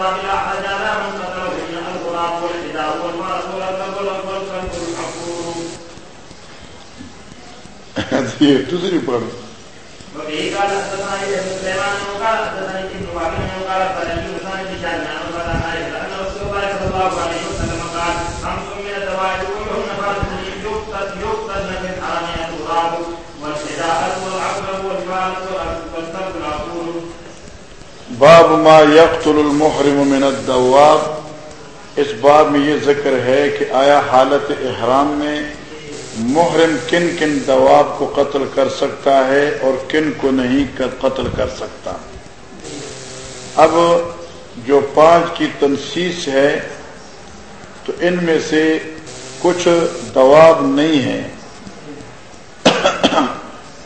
خمس من من قتله من الغراب والحداء والمرض والقلب والقلب والحفور دوسری پڑھ وبه قال حدثنا يحيى بن سليمان وقال حدثني ابن وهب وقال اخبرني عثمان بن شهاب عن عمر عن ان رسول الله صلى الله عليه وسلم قال خمس من الزواج كلهن فرد يقتل يقتل في الحرم الغراب والحداءة والعقرب والفارس والسبت باب ما يقتل المحرم من الدواب۔ اس باب میں یہ ذکر ہے کہ آیا حالت احرام میں محرم کن کن دواب کو قتل کر سکتا ہے اور کن کو نہیں قتل کر سکتا۔ اب جو پانچ کی تنسیس ہے، تو ان میں سے کچھ دواب نہیں ہیں۔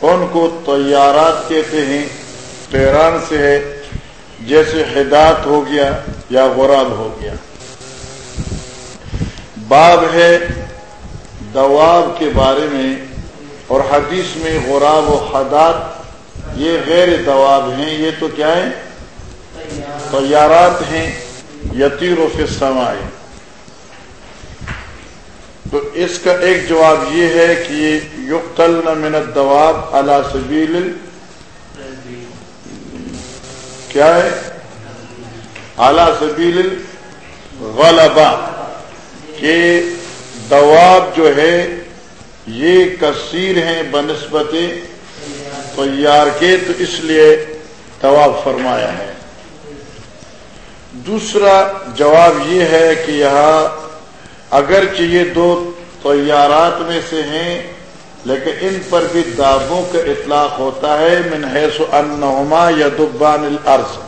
ان کو طیارات کہتے ہیں پیران سے ہے۔ جیسے ہدایت ہو گیا یا غراب ہو گیا۔ باب ہے دواب کے بارے میں اور حدیث میں غراب و حدات یہ غیر دواب ہیں، یہ تو کیا ہے طیارات ہیں یتیر و فسمائے تو اس کا ایک جواب یہ ہے کہ یہ یقتل من الدواب علی سبیل کیا ہے؟ اعلی سبیل الغلبہ کہ دواب جو ہے، یہ کثیر ہیں بنسبت تیار کے، تو اس لیے طواب فرمایا ہے۔ دوسرا جواب یہ ہے کہ یہاں اگرچہ یہ دو طیارات میں سے ہیں لیکن ان پر بھی دابوں کا اطلاق ہوتا ہے، من حیث انہما یا دبان الارض۔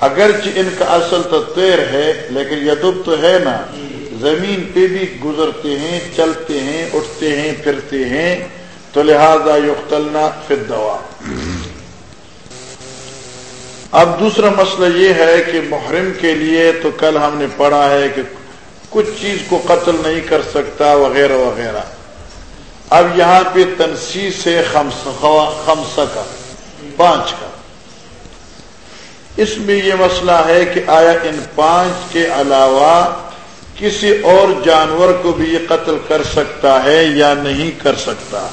اگرچہ ان کا اصل تو تیر ہے، لیکن یدب تو ہے نا۔ زمین پہ بھی گزرتے ہیں، چلتے ہیں، اٹھتے ہیں، پھرتے ہیں۔ تو لہذا یقتلنا فی الدوا۔ اب دوسرا مسئلہ یہ ہے کہ محرم کے لیے تو کل ہم نے پڑھا ہے کہ کچھ چیز کو قتل نہیں کر سکتا، وغیرہ وغیرہ۔ اب یہاں پہ تنسیس ہے خمسہ کا، پانچ کا۔ اس میں یہ مسئلہ ہے کہ آیا ان پانچ کے علاوہ کسی اور جانور کو بھی یہ قتل کر سکتا ہے یا نہیں کر سکتا۔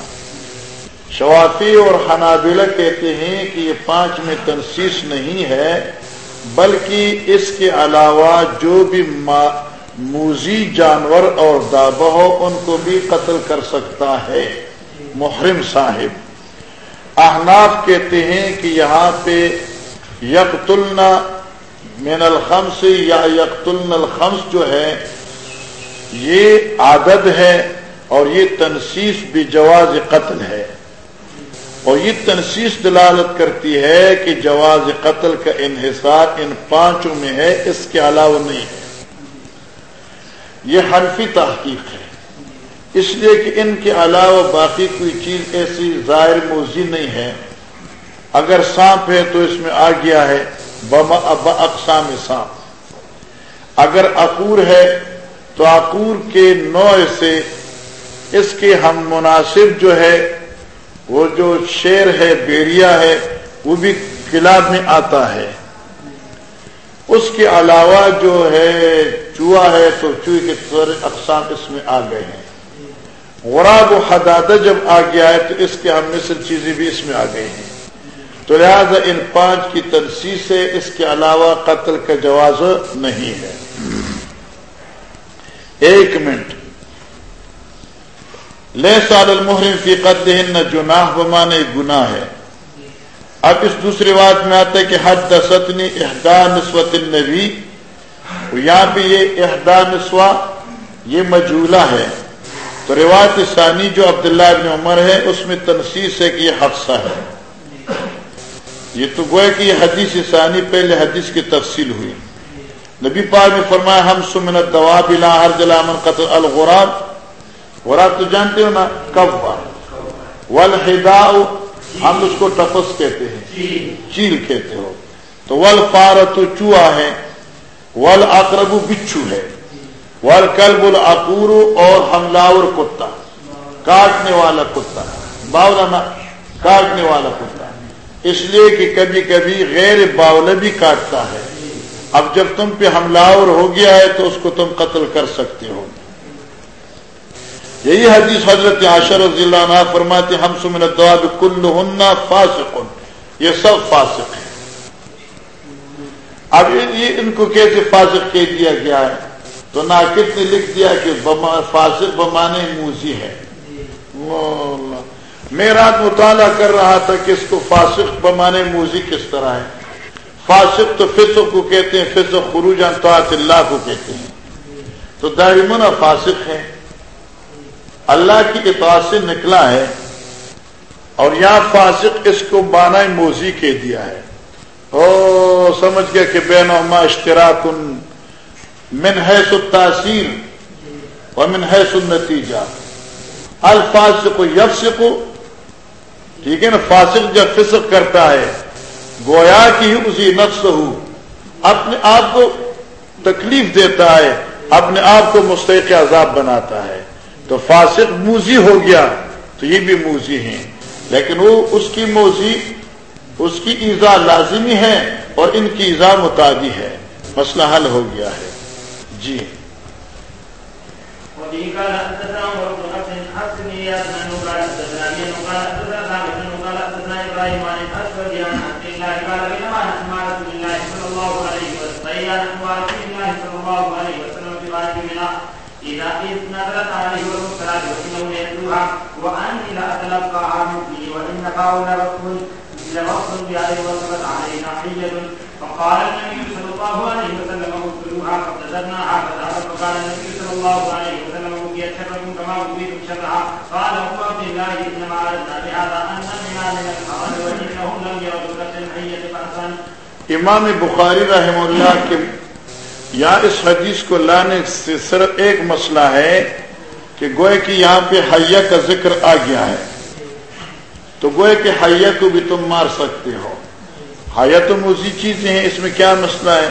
شوافی اور حنابلہ کہتے ہیں کہ یہ پانچ میں تنسیس نہیں ہے، بلکہ اس کے علاوہ جو بھی موزی جانور اور دابہ ہو ان کو بھی قتل کر سکتا ہے۔ محرم صاحب۔ احناف کہتے ہیں کہ یہاں پہ یکتلنا من الخمس یا یکتلن الخمس جو ہے، یہ عادت ہے اور یہ تنسیس بھی جواز قتل ہے۔ اور یہ تنسیس دلالت کرتی ہے کہ جواز قتل کا انحصار ان پانچوں میں ہے، اس کے علاوہ نہیں۔ ہے یہ حنفی تحقیق ہے۔ اس لیے کہ ان کے علاوہ باقی کوئی چیز ایسی ظاہر موزی نہیں ہے۔ اگر سانپ ہے تو اس میں آ گیا ہے اقسام سانپ۔ اگر عقور ہے تو عقور کے نوع سے اس کے ہم مناسب جو ہے، وہ جو شیر ہے، بیریا ہے، وہ بھی کلاب میں آتا ہے۔ اس کے علاوہ جو ہے چوہا ہے تو چوہے کے سارے اقسام اس میں آ گئے ہیں۔ غراب و حدادہ جب آ گیا ہے تو اس کے ہم مثل چیزیں بھی اس میں آ گئی ہیں۔ تو لہذا ان پانچ کی تنسیح سے اس کے علاوہ قتل کا جواز نہیں ہے۔ ایک منٹ۔ لے سال المحرم فی قتل نہ جناح بمانے گناہ ہے۔ اب اس دوسری بات میں آتا ہے کہ حد دستنی احدا نسوت النبی۔ یہاں پہ یہ احدا نسوا یہ مجولہ ہے۔ تو روایت ثانی جو عبداللہ ابن عمر ہے، اس میں تنسیس ہے کہ یہ حفصہ ہے۔ یہ تو گوئے کہ یہ حدیث ثانی پہلے حدیث کی تفصیل ہوئی۔ نبی پاک نے فرمایا، ہم سمنت دوا بلا ہر جلامن قتل الغراب۔ غراب تو جانتے ہو نا کب والحدا ہم اس کو ٹپس کہتے ہیں۔ چیل کہتے ہو۔ تو ول فارت چوہا ہے ول اقرب بچھو ہے۔ ول کلب العقور اور حملاور کتا۔ کاٹنے والا کتا۔ باولا کاٹنے والا کتا۔ اس لیے کہ کبھی کبھی غیر باولا بھی کاٹتا ہے۔ اب جب تم پہ حملہ ہو گیا ہے تو اس کو تم قتل کر سکتے ہو۔ یہی حدیث حضرت عاشر رضی اللہ عنہ فرماتے ہم سمن الدواب کل ہننا فاسق یہ سب فاسق ہیں۔ اب یہ ان کو کیسے فاسق کہہ دیا گیا ہے؟ تو ناقد نے لکھ دیا کہ فاسق بمانے موزی ہے۔ میں رات مطالعہ کر رہا تھا کہ اس کو فاسق بمانے موزی کس طرح ہے۔ فاسق تو فسق کو کہتے ہیں، فسق خروج طاعت اللہ کو کہتے ہیں۔ تو دائمن فاسق ہے۔ اللہ کی اطاعت سے نکلا ہے اور یہاں فاسق اس کو بانا موزی کہہ دیا ہے۔ او سمجھ گیا کہ بین اشتراک من حیث التاثیر و من حیث النتیجہ۔ الفاظ کو یفس کو ٹھیک ہے نا؟ فاسق جب فسق کرتا ہے، گویا کی اسی نفس ہو اپنے آپ کو تکلیف دیتا ہے، اپنے آپ کو مستحق عذاب بناتا ہے۔ تو فاسق موزی ہو گیا، تو یہ بھی موزی ہیں۔ لیکن وہ اس کی موزی اس کی ایزا لازمی ہے اور ان کی ایزا متعدی ہے۔ مسئلہ حل ہو گیا ہے۔ جی۔ وأن لا أتلقى عنه وإن قول رسول لوقت بهذه وصلت علينا فقال النبي صلى الله عليه وسلم فذهبت فقال النبي صلى الله عليه وسلم شركم كما شرها قال عبد الله انما اردنا بهذا ان نمنا من وانهم لم امام بخاری رحم اللہ کے یا اس حدیث کو لانے سے صرف ایک مسئلہ ہے کہ گوئے کہ یہاں پہ حیا کا ذکر آ گیا ہے۔ تو گوئے کہ حیا کو بھی تم مار سکتے ہو۔ حیا تو موزی چیزیں ہیں، اس میں کیا مسئلہ ہے؟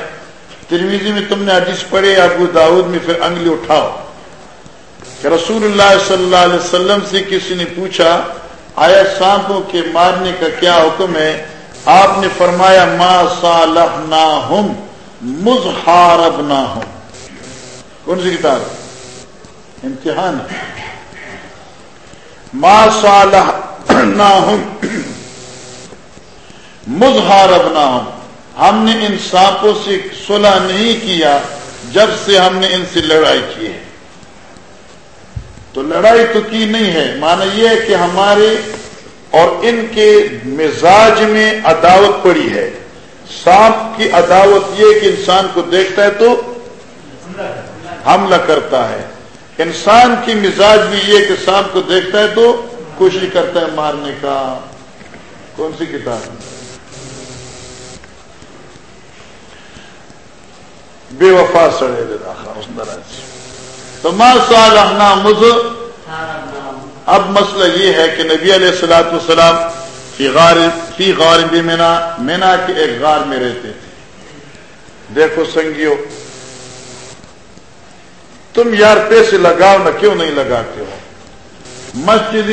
ترمیزی میں تم نے حدیث پڑھے ابو داود میں پھر انگلی اٹھاؤ۔ کہ رسول اللہ صلی اللہ علیہ وسلم سے کسی نے پوچھا، آیا سانپوں کے مارنے کا کیا حکم ہے؟ آپ نے فرمایا، ما صالح نہ ہم مزہارب نہ ہوں کون سی کتاب؟ امتحان۔ ما صالح نہ ہوں مظہار ابنا ہوں ہم نے ان سانپوں سے صلح نہیں کیا جب سے ہم نے ان سے لڑائی کی ہے۔ تو لڑائی تو کی نہیں ہے مانا یہ ہے کہ ہمارے اور ان کے مزاج میں عداوت پڑی ہے۔ سانپ کی عداوت یہ کہ انسان کو دیکھتا ہے تو حملہ کرتا ہے۔ انسان کی مزاج بھی یہ کہ سانپ کو دیکھتا ہے تو کوشش کرتا ہے مارنے کا۔ کون سی کتاب؟ بے وفا سڑے اس طرح سے تو ماں صالحنا مز اب مسئلہ یہ ہے کہ نبی علیہ السلاۃ والسلام فی غار فی غار بھی مینا مینا کے ایک غار میں رہتے تھے۔ دیکھو سنگیو، تم یار پیسے لگاؤ نہ، کیوں نہیں لگاتے ہو؟ مسجد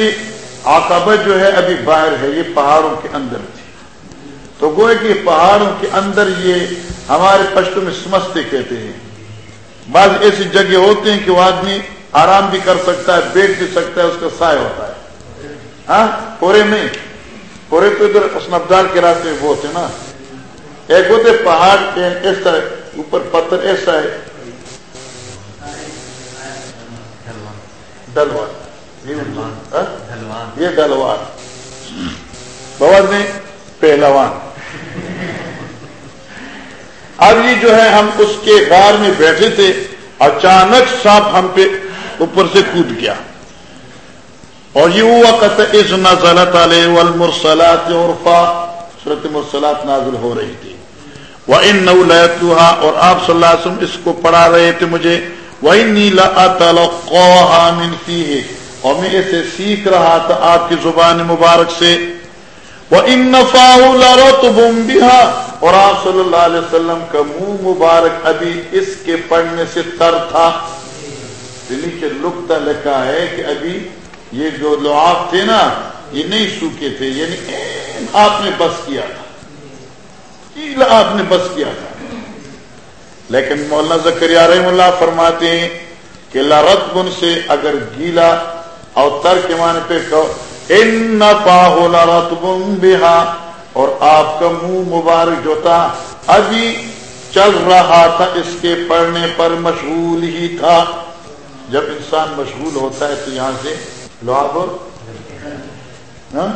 آکابہ جو ہے ابھی باہر ہے، یہ پہاڑوں کے اندر تھی۔ تو گوئے کہ پہاڑوں کے اندر یہ ہمارے پشتوں میں سمجھتے کہتے ہیں۔ بعض ایسی جگہ ہوتے ہیں کہ وہ آدمی آرام بھی کر سکتا ہے، بیٹھ بھی سکتا ہے، اس کا سائے ہوتا ہے۔ ہاں؟ پورے نہیں پورے تو ادھر اسنبدار کے راستے میں بہت ہے نا۔ ایک ہوتے پہاڑ ایسا ہے اوپر پتھر ایسا ہے۔ ڈلوان۔ یہ ڈلوان بہت نہیں پہلوان۔ اب یہ جو ہے ہم اس کے غار میں بیٹھے تھے اچانک سانپ ہم پہ اوپر سے کود گیا۔ اور یہ وقت اس نزلت علیہ والمرسلات عرفا۔ صورت مرسلات نازل ہو رہی تھی۔ ان نولتوہا اور آپ صلی اللہ علیہ وسلم اس کو پڑھا رہے تھے مجھے۔ وہ نیلا من فیہ اور میں اسے سیکھ رہا تھا آپ کی زبان مبارک سے۔ وہ ان بمبیا اور آپ صلی اللہ علیہ وسلم کا منہ مبارک ابھی اس کے پڑھنے سے تر تھا۔ نیچے لکتا لکھا ہے کہ ابھی یہ جو لعاب تھے نا، یہ نہیں سوکھے تھے یعنی آپ نے بس کیا تھا۔ آپ نے بس کیا تھا۔ لیکن مولانا زکری رحم اللہ فرماتے ہیں کہ لرت بن سے اگر گیلا اور تر کے معنی پہ کہو ان پاہو لرت بہا اور آپ کا منہ مبارک جو تھا ابھی چل رہا تھا، اس کے پڑھنے پر مشغول ہی تھا۔ جب انسان مشغول ہوتا ہے تو یہاں سے لواب ہاں؟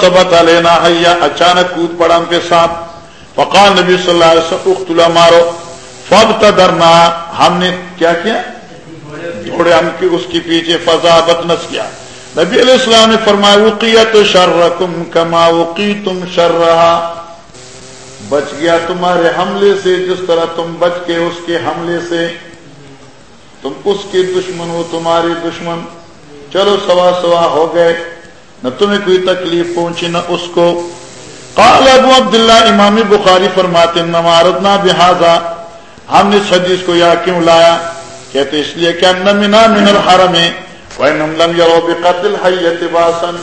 سبت لینا حیا، اچانک کود پڑا ان کے ساتھ۔ فقان نبی صلی اللہ علیہ وسلم اختلا مارو۔ فب تدرنا ہم نے کیا کیا؟ جوڑے ہم کی، اس کے پیچھے فضا بتنس کیا نبی علیہ السلام نے فرمایا، وقیت شر کم کما وقی تم شر رہا بچ گیا تمہارے حملے سے، جس طرح تم بچ کے اس کے حملے سے۔ تم اس کے دشمن ہو، تمہارے دشمن۔ چلو، سوا سوا ہو گئے۔ نہ تمہیں کوئی تکلیف پہنچی، نہ اس کو۔ قال ابو عبداللہ، امام بخاری فرماتے نمارت نہ ہم نے اس حدیث کو یا کیوں لایا کہتے اس لیے کہ نمنا من الحرم لم یرو بقتل حیت باسن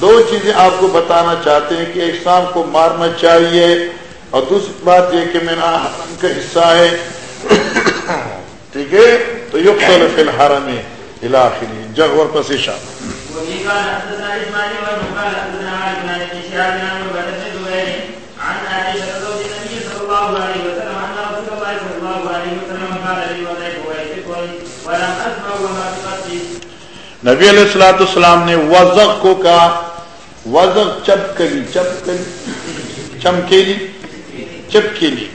دو چیزیں آپ کو بتانا چاہتے ہیں کہ ایک شام کو مارنا چاہیے اور دوسری بات یہ کہ میرا حرم کا حصہ ہے ٹھیک ہے تو یقتل فی الحرم الاخری جغور پسیشہ وفي قال حدثنا اسماعيل بن قال حدثنا عن نبی علیہ السلاۃ السلام نے وزق کو کہا وزق چپکلی چپکلی چمکیلی، چپکیلی۔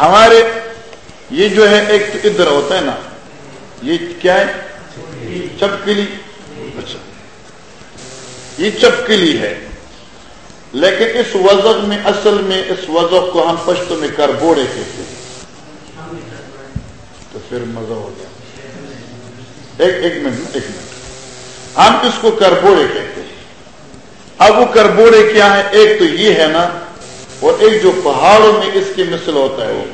ہمارے یہ جو ہے ایک ادھر ہوتا ہے نا، یہ کیا ہے؟ چپکلی اچھا۔ یہ چپکلی ہے۔ لیکن اس وزق میں، اصل میں اس وزق کو ہم پشتوں میں کربوڑے کہتے ہیں۔ پھر مزہ ہو گیا۔ ایک ایک منٹ ایک منٹ۔ ہم اس کو کربوڑے کہتے ہیں۔ اب وہ کربوڑے کیا ہے ایک تو یہ ہے نا، اور ایک جو پہاڑوں میں اس کی مثل ہوتا ہے۔ وہ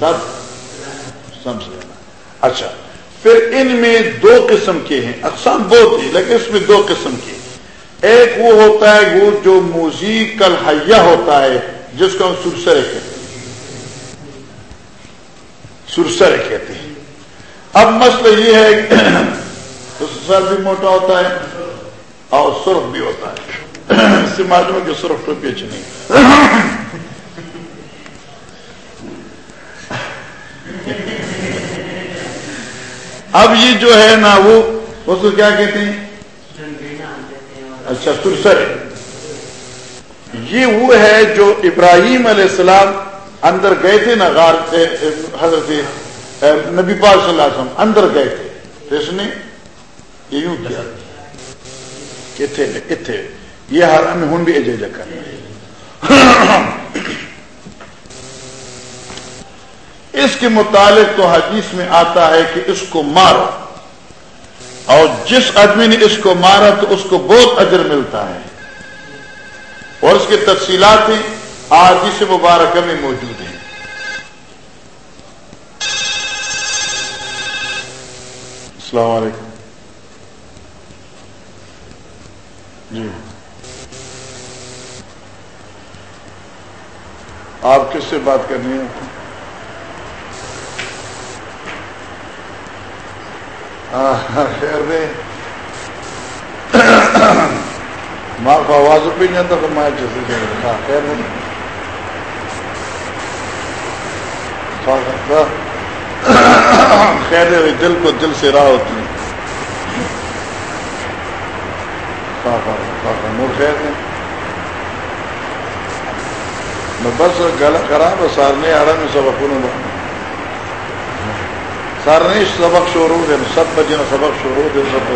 سب سمجھ لینا اچھا۔ پھر ان میں دو قسم کے ہیں۔ اقسام بہت ہی لیکن اس میں دو قسم کے ایک وہ ہوتا ہے، وہ جو موزیک حیا ہوتا ہے، جس کو ہم سرسرے کہتے ہیں۔ سرسرے کہتے ہیں۔ اب مسئلہ یہ ہے کہ سر بھی موٹا ہوتا ہے اور سرخ بھی ہوتا ہے۔ اس سے معلوم ہے کہ سرخ تو پیچ نہیں۔ اب یہ جو ہے نا وہ اس کو کیا کہتے ہیں؟ اچھا سرسر یہ وہ ہے جو ابراہیم علیہ السلام اندر گئے تھے نا غار حضرت نبی پاک صلی اللہ علیہ وسلم، اندر گئے تھے۔ تو اس نے یہ یوں کیا۔ اتھے اتھے یہ حرام ہوں بھی اجے کرنا اس کے متعلق تو حدیث میں آتا ہے کہ اس کو مارو۔ اور جس آدمی نے اس کو مارا تو اس کو بہت اجر ملتا ہے۔ اور اس کی تفصیلات ہیں۔ حدیث مبارکہ میں موجود ہیں۔ السلام علیکم۔ جی۔ آپ کس سے بات کرنی ہے خیر دے۔ ماں کو آواز بھی نہیں آتا تو میں جیسے ہاں، خیر نہیں خیر دل کو دل سے راہ ہوتی ہے نور خیر نے بس گلا خراب ہے سارنے آ رہا میں سب اپنے سر نہیں، سبق شروع دن سب بجے سبق شروع دن سب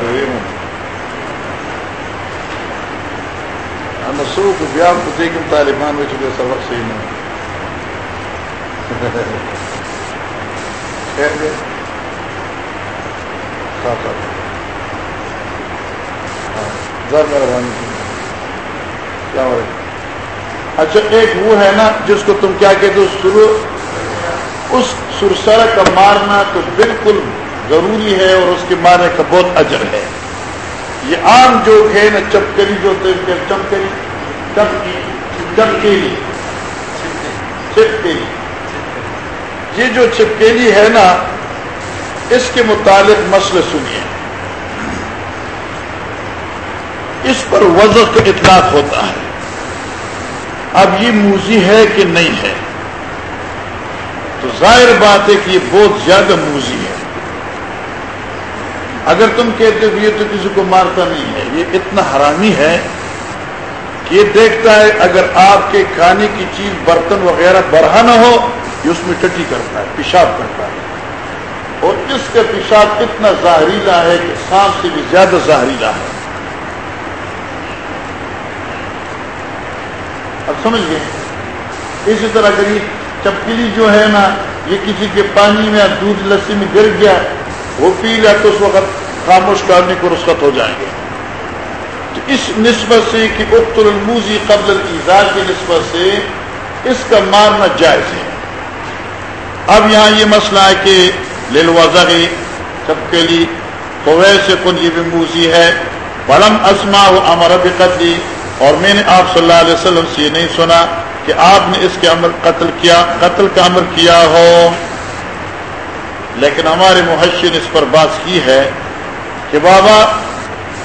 سوکھ بیا دیکھیں طالبان میں چکے سبق صحیح نہیں۔ مہربانی کیا ہو اچھا ایک وہ ہے نا جس کو تم کیا کہتے ہو؟ اس سرسرا کا مارنا تو بالکل ضروری ہے اور اس کے مارنے کا بہت اجر ہے۔ یہ عام جو ہے نا چپکری جو چمکری چپکیلی چپکیلی یہ جو چپکیلی ہے نا، اس کے متعلق مسئلے سنیے۔ اس پر وضع کا اطلاق ہوتا ہے۔ اب یہ موزی ہے کہ نہیں ہے۔ تو ظاہر بات ہے کہ یہ بہت زیادہ موزی ہے۔ اگر تم کہتے ہو یہ تو کسی کو مارتا نہیں ہے۔ یہ اتنا حرامی ہے کہ یہ دیکھتا ہے اگر آپ کے کھانے کی چیز برتن وغیرہ برہا نہ ہو یہ اس میں ٹٹی کرتا ہے، پیشاب کرتا ہے۔ اور اس کا پیشاب اتنا ظاہریلا ہے کہ سانپ سے بھی زیادہ ظاہریلا ہے۔ اب سمجھ گئے اسی طرح اگر یہ چپکلی جو ہے نا، یہ کسی کے پانی میں دودھ لسی میں گر گیا، وہ پی لیا تو اس وقت خاموش کرنے کو رسخت ہو جائیں گے۔ تو اس نسبت سے کہ اخت الموزی قبل الزا کی نسبت سے اس کا مارنا جائز ہے۔ اب یہاں یہ مسئلہ ہے کہ للوزغ چپکلی تو ویسے کن یہ بھی ہے۔ بڑم اسما و امر بقتلی۔ اور میں نے آپ صلی اللہ علیہ وسلم سے یہ نہیں سنا کہ آپ نے اس کے عمل قتل کیا، قتل کا عمل کیا ہو۔ لیکن ہمارے محشر اس پر بات کی ہے کہ بابا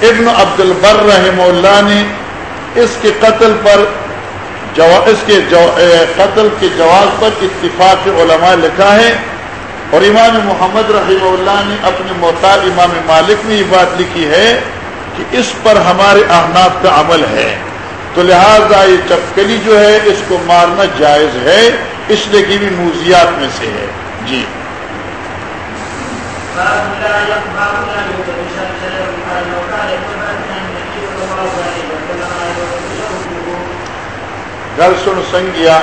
ابن عبد البر رحم اللہ نے اس کے قتل پر جو اس کے جو قتل کے جواز پر اتفاق علماء لکھا ہے اور امام محمد رحمہ اللہ نے اپنے محتاط امام مالک میں یہ بات لکھی ہے کہ اس پر ہمارے احناف کا عمل ہے۔ تو لہذا یہ چپکلی جو ہے، اس کو مارنا جائز ہے۔ اس لیے کہ بھی موزیات میں سے ہے۔ جی۔ گھر سن سنگیا۔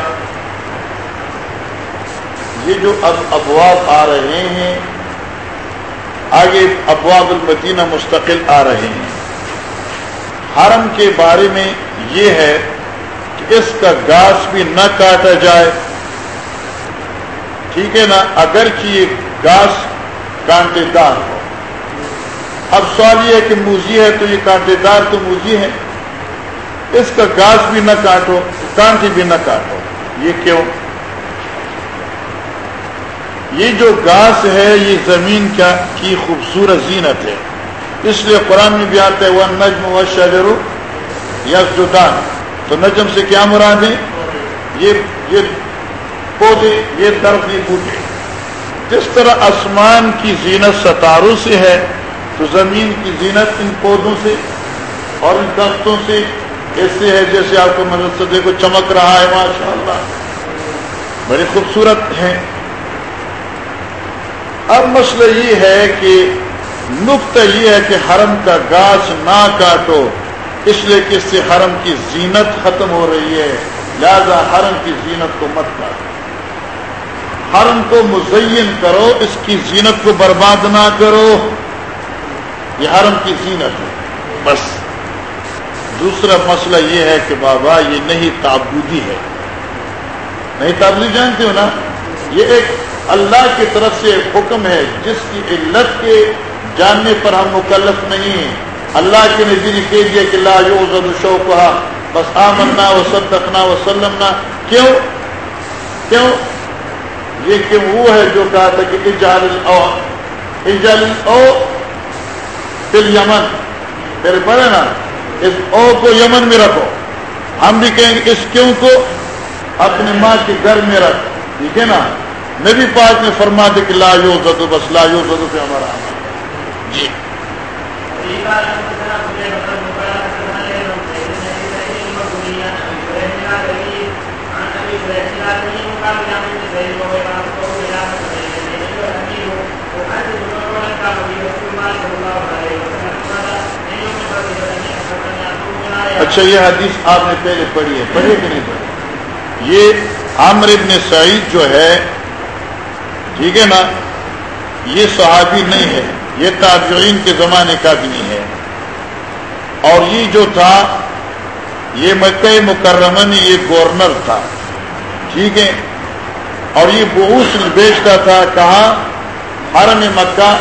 یہ جو اب ابواب آ رہے ہیں، آگے ابواب المدینہ مستقل آ رہے ہیں۔ حرم کے بارے میں یہ ہے کہ اس کا گاس بھی نہ کاٹا جائے۔ ٹھیک ہے نا؟ اگرچہ یہ گاس کانٹے دار ہو۔ اب سوال یہ ہے کہ موزی ہے تو یہ کانٹے دار تو موزی ہے۔ اس کا گاس بھی نہ کاٹو۔ کانٹے بھی نہ کاٹو یہ کیوں؟ یہ جو گاس ہے، یہ زمین کا کی خوبصورت زینت ہے۔ اس لیے قرآن میں بھی آتا ہے وہ نجم و شجر یا تو نجم سے کیا مراد ہے؟ یہ یہ پودے، یہ درخت یہ بوٹے جس طرح آسمان کی زینت ستاروں سے ہے، تو زمین کی زینت ان پودوں سے اور ان درختوں سے۔ ایسے ہے جیسے آپ کو مدد سے دیکھو چمک رہا ہے ماشاء اللہ بڑی خوبصورت ہے اب مسئلہ یہ ہے کہ نقطہ یہ ہے کہ حرم کا گاس نہ کاٹو، اس لیے کہ اس سے حرم کی زینت ختم ہو رہی ہے۔ لہذا حرم کی زینت کو مت کاٹو۔ حرم کو مزین کرو، اس کی زینت کو برباد نہ کرو۔ یہ حرم کی زینت ہے۔ بس۔ دوسرا مسئلہ یہ ہے کہ بابا یہ نہیں تابودی ہے۔ نہیں تابودی جانتے ہو نا؟ یہ ایک اللہ کی طرف سے حکم ہے، جس کی علت کے جاننے پر ہم مکلف نہیں ہیں۔ اللہ کے نظیر کہہ دیا کہ لا شو کہا بس آمنا و سب دکھنا و سلمنا۔ کیوں؟ کیوں؟ یہ کہ وہ ہے جو کہا تھا کہ اجال اجال او پھر یمن میرے پڑھے نا؟ اس او کو یمن میں رکھو۔ ہم بھی کہیں گے اس کیوں کو؟ اپنی ماں کے گھر میں رکھ۔ ٹھیک ہے نا؟ نبی پاک نے فرما دے کہ لا یو زدو بس لا یو زدو سے ہمارا جی۔ اچھا یہ حدیث آپ نے پہلے پڑھی ہے پڑھی کہ نہیں پڑھی یہ عامر ابن سعید جو ہے، ٹھیک ہے نا؟ یہ صحابی نہیں ہے، یہ تابعین کے زمانے کا بھی نہیں ہے۔ اور یہ جو تھا، یہ مکہ مکرمہ میں یہ گورنر تھا، ٹھیک ہے؟ اور یہ بہوس بیچتا تھا کہا حرم مکہ،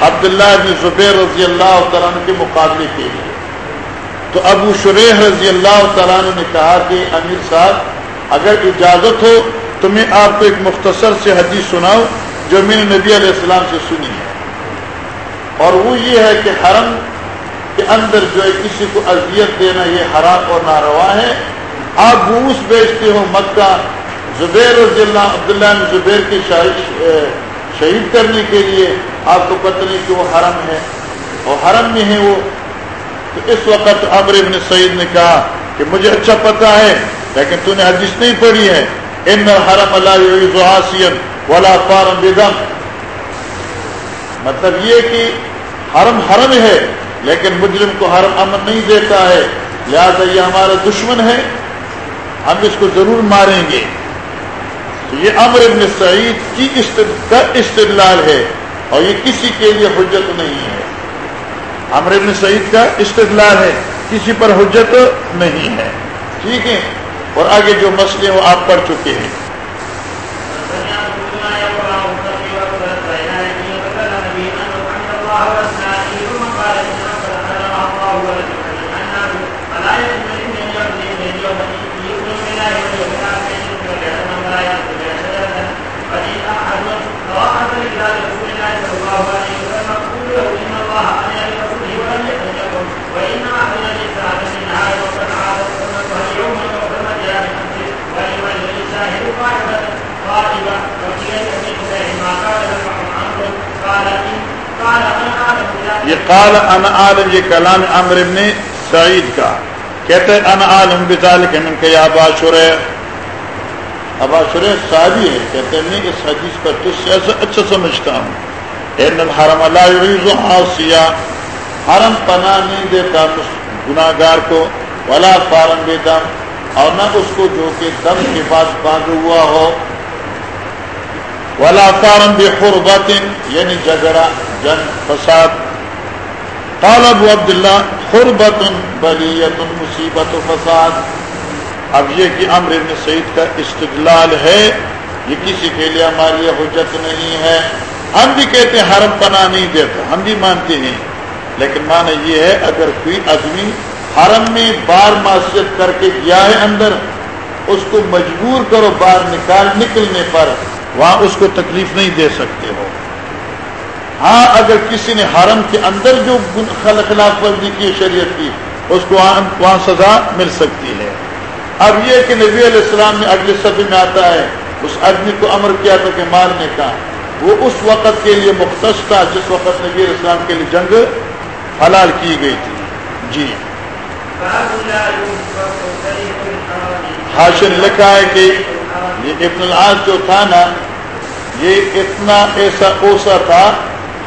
عبداللہ بن زبیر رضی اللہ تعالیٰ کے مقابلے کے لیے۔ تو ابو شریح رضی اللہ تعالیٰ نے کہا کہ امیر صاحب، اگر اجازت ہو تو میں آپ کو ایک مختصر سے حدیث سناؤں جو میں نے نبی علیہ السلام سے سنی ہے۔ اور وہ یہ ہے کہ حرم کے اندر جو ہے کسی کو اذیت دینا یہ حرام اور ناروا ہے۔ آپ بوس بیچتے ہو مکہ، زبیر رضی اللہ، عبداللہ زبیر کی شہید کرنے کے لیے آپ کو پتہ نہیں کہ وہ حرم ہے۔ اور حرم میں ہے وہ تو اس وقت عمر ابن سعید نے کہا کہ مجھے اچھا پتا ہے، لیکن تو نے حدیث نہیں پڑھی ہے۔ ان حرم اللہ ولا فارم بدم مطلب یہ کہ حرم حرم ہے، لیکن مجرم کو حرم امن نہیں دیتا ہے۔ لہذا یہ ہمارا دشمن ہے۔ ہم اس کو ضرور ماریں گے۔ تو یہ امر ابن سعید کی استدلال ہے، اور یہ کسی کے لیے حجت نہیں ہے۔ امر ابن سعید کا استدلال ہے، کسی پر حجت نہیں ہے۔ ٹھیک ہے؟ اور آگے جو مسئلے وہ آپ پڑھ چکے ہیں۔ یہ قال ان عالم یہ کلام امر ابن سعید کا۔ کہتے ہیں ان عالم بزال کے من کے ابا شرے۔ ابا شرے صحابی ہے کہتے ہیں میں اس حدیث پر تجھ سے ایسا اچھا سمجھتا ہوں۔ ان الحرم لا يعيذ عاصيا حرم پناہ نہیں دیتا گناہ گار کو، ولا فارم بے دم۔ اور نہ اس کو جو کہ دم کے بعد باندھ ہوا ہو۔ ولا فارم بے حربت یعنی جگڑا جنگ، فساد۔ قال ابو عبداللہ خربت بلیت مصیبت و فساد۔ اب یہ کہ امر ابن سعید کا استدلال ہے، یہ کسی کے لیے ہمارے لیے حجت نہیں ہے۔ ہم بھی کہتے ہیں حرم پناہ نہیں دیتا، ہم بھی مانتے ہیں۔ لیکن مانا یہ ہے، اگر کوئی آدمی حرم میں بار معاشیت کر کے گیا ہے اندر، اس کو مجبور کرو باہر نکال، نکلنے پر، وہاں اس کو تکلیف نہیں دے سکتے ہو۔ ہاں اگر کسی نے حرم کے اندر جو خلاف ورزی کی شریعت کی، اس کو وہاں سزا مل سکتی ہے۔ اب یہ کہ نبی علیہ السلام نے اگلے صفحے میں آتا ہے، اس آدمی کو امر کیا تھا کہ مارنے کا۔ وہ اس وقت کے لیے مختص تھا، جس وقت نبی علیہ السلام کے لیے جنگ حلال کی گئی تھی۔ جی۔ حاشن لکھا ہے کہ یہ ابن العاص جو تھا نا، یہ اتنا ایسا اوسا تھا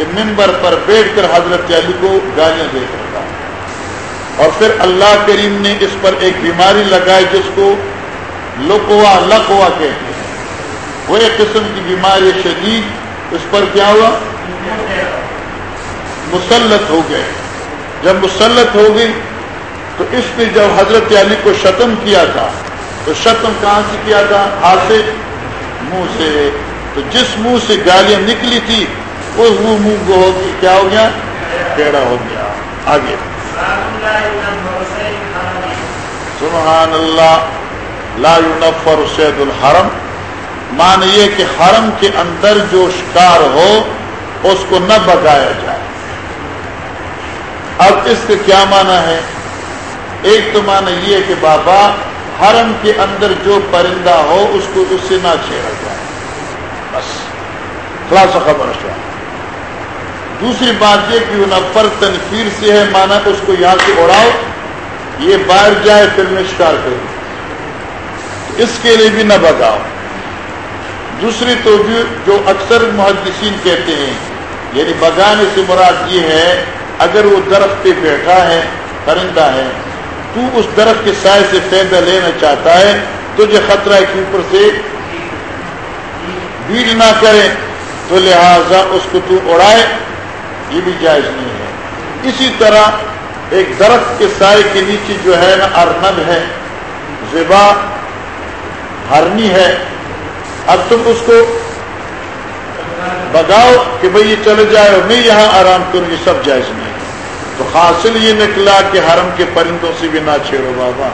کہ ممبر پر بیٹھ کر حضرت علی کو گالیاں دے سکتا۔ اور پھر اللہ کریم نے اس پر ایک بیماری لگائی جس کو لکوا لکوا کہتے ہیں۔ وہ ایک قسم کی بیماری شدید، اس پر کیا ہوا؟ مسلط ہو گئے۔ جب مسلط ہو گئی تو اس نے جب حضرت علی کو شتم کیا تھا، تو شتم کہاں سے کیا تھا؟ ہاتھ سے، منہ سے۔ تو جس منہ سے گالیاں نکلی تھی اس منہ کو ہو کیا ہو گیا؟ ٹیڑا ہو گیا۔ آگے۔ سبحان اللہ، لا ينفر سید الحرم۔ مان یہ کہ حرم کے اندر جو شکار ہو، اس کو نہ بگایا جائے۔ اب اس کا کیا مانا ہے؟ ایک تو مانا یہ کہ بابا، حرم کے اندر جو پرندہ ہو، اس کو اس سے نہ چھیڑا جائے۔ بس، خلاصہ خبر ہے۔ دوسری بات یہ کہ نفر تنفیر سے ہے مانا اس کو یہاں سے اڑاؤ، یہ باہر جائے پھر میں شکار کروں اس کے لیے بھی نہ بگاؤ دوسری تو جو اکثر محدثین کہتے ہیں یعنی بگانے سے مراد یہ ہے، اگر وہ درخت پہ بیٹھا ہے، پرندہ ہے، تو اس درخت کے سائے سے فائدہ لینا چاہتا ہے، تجھے خطرہ کے اوپر سے بیڑ نہ کرے، تو لہذا اس کو تو اڑائے۔ یہ بھی جائز نہیں ہے۔ اسی طرح ایک درخت کے سائے کے نیچے جو ہے نا، ارنب ہے زبا ہرنی ہے۔ اب تم اس کو بگاؤ کہ بھئی یہ چلے جائے اور میں یہاں آرام کروں یہ سب جائز نہیں تو حاصل یہ نکلا کہ حرم کے پرندوں سے بھی نہ چھیڑو بابا۔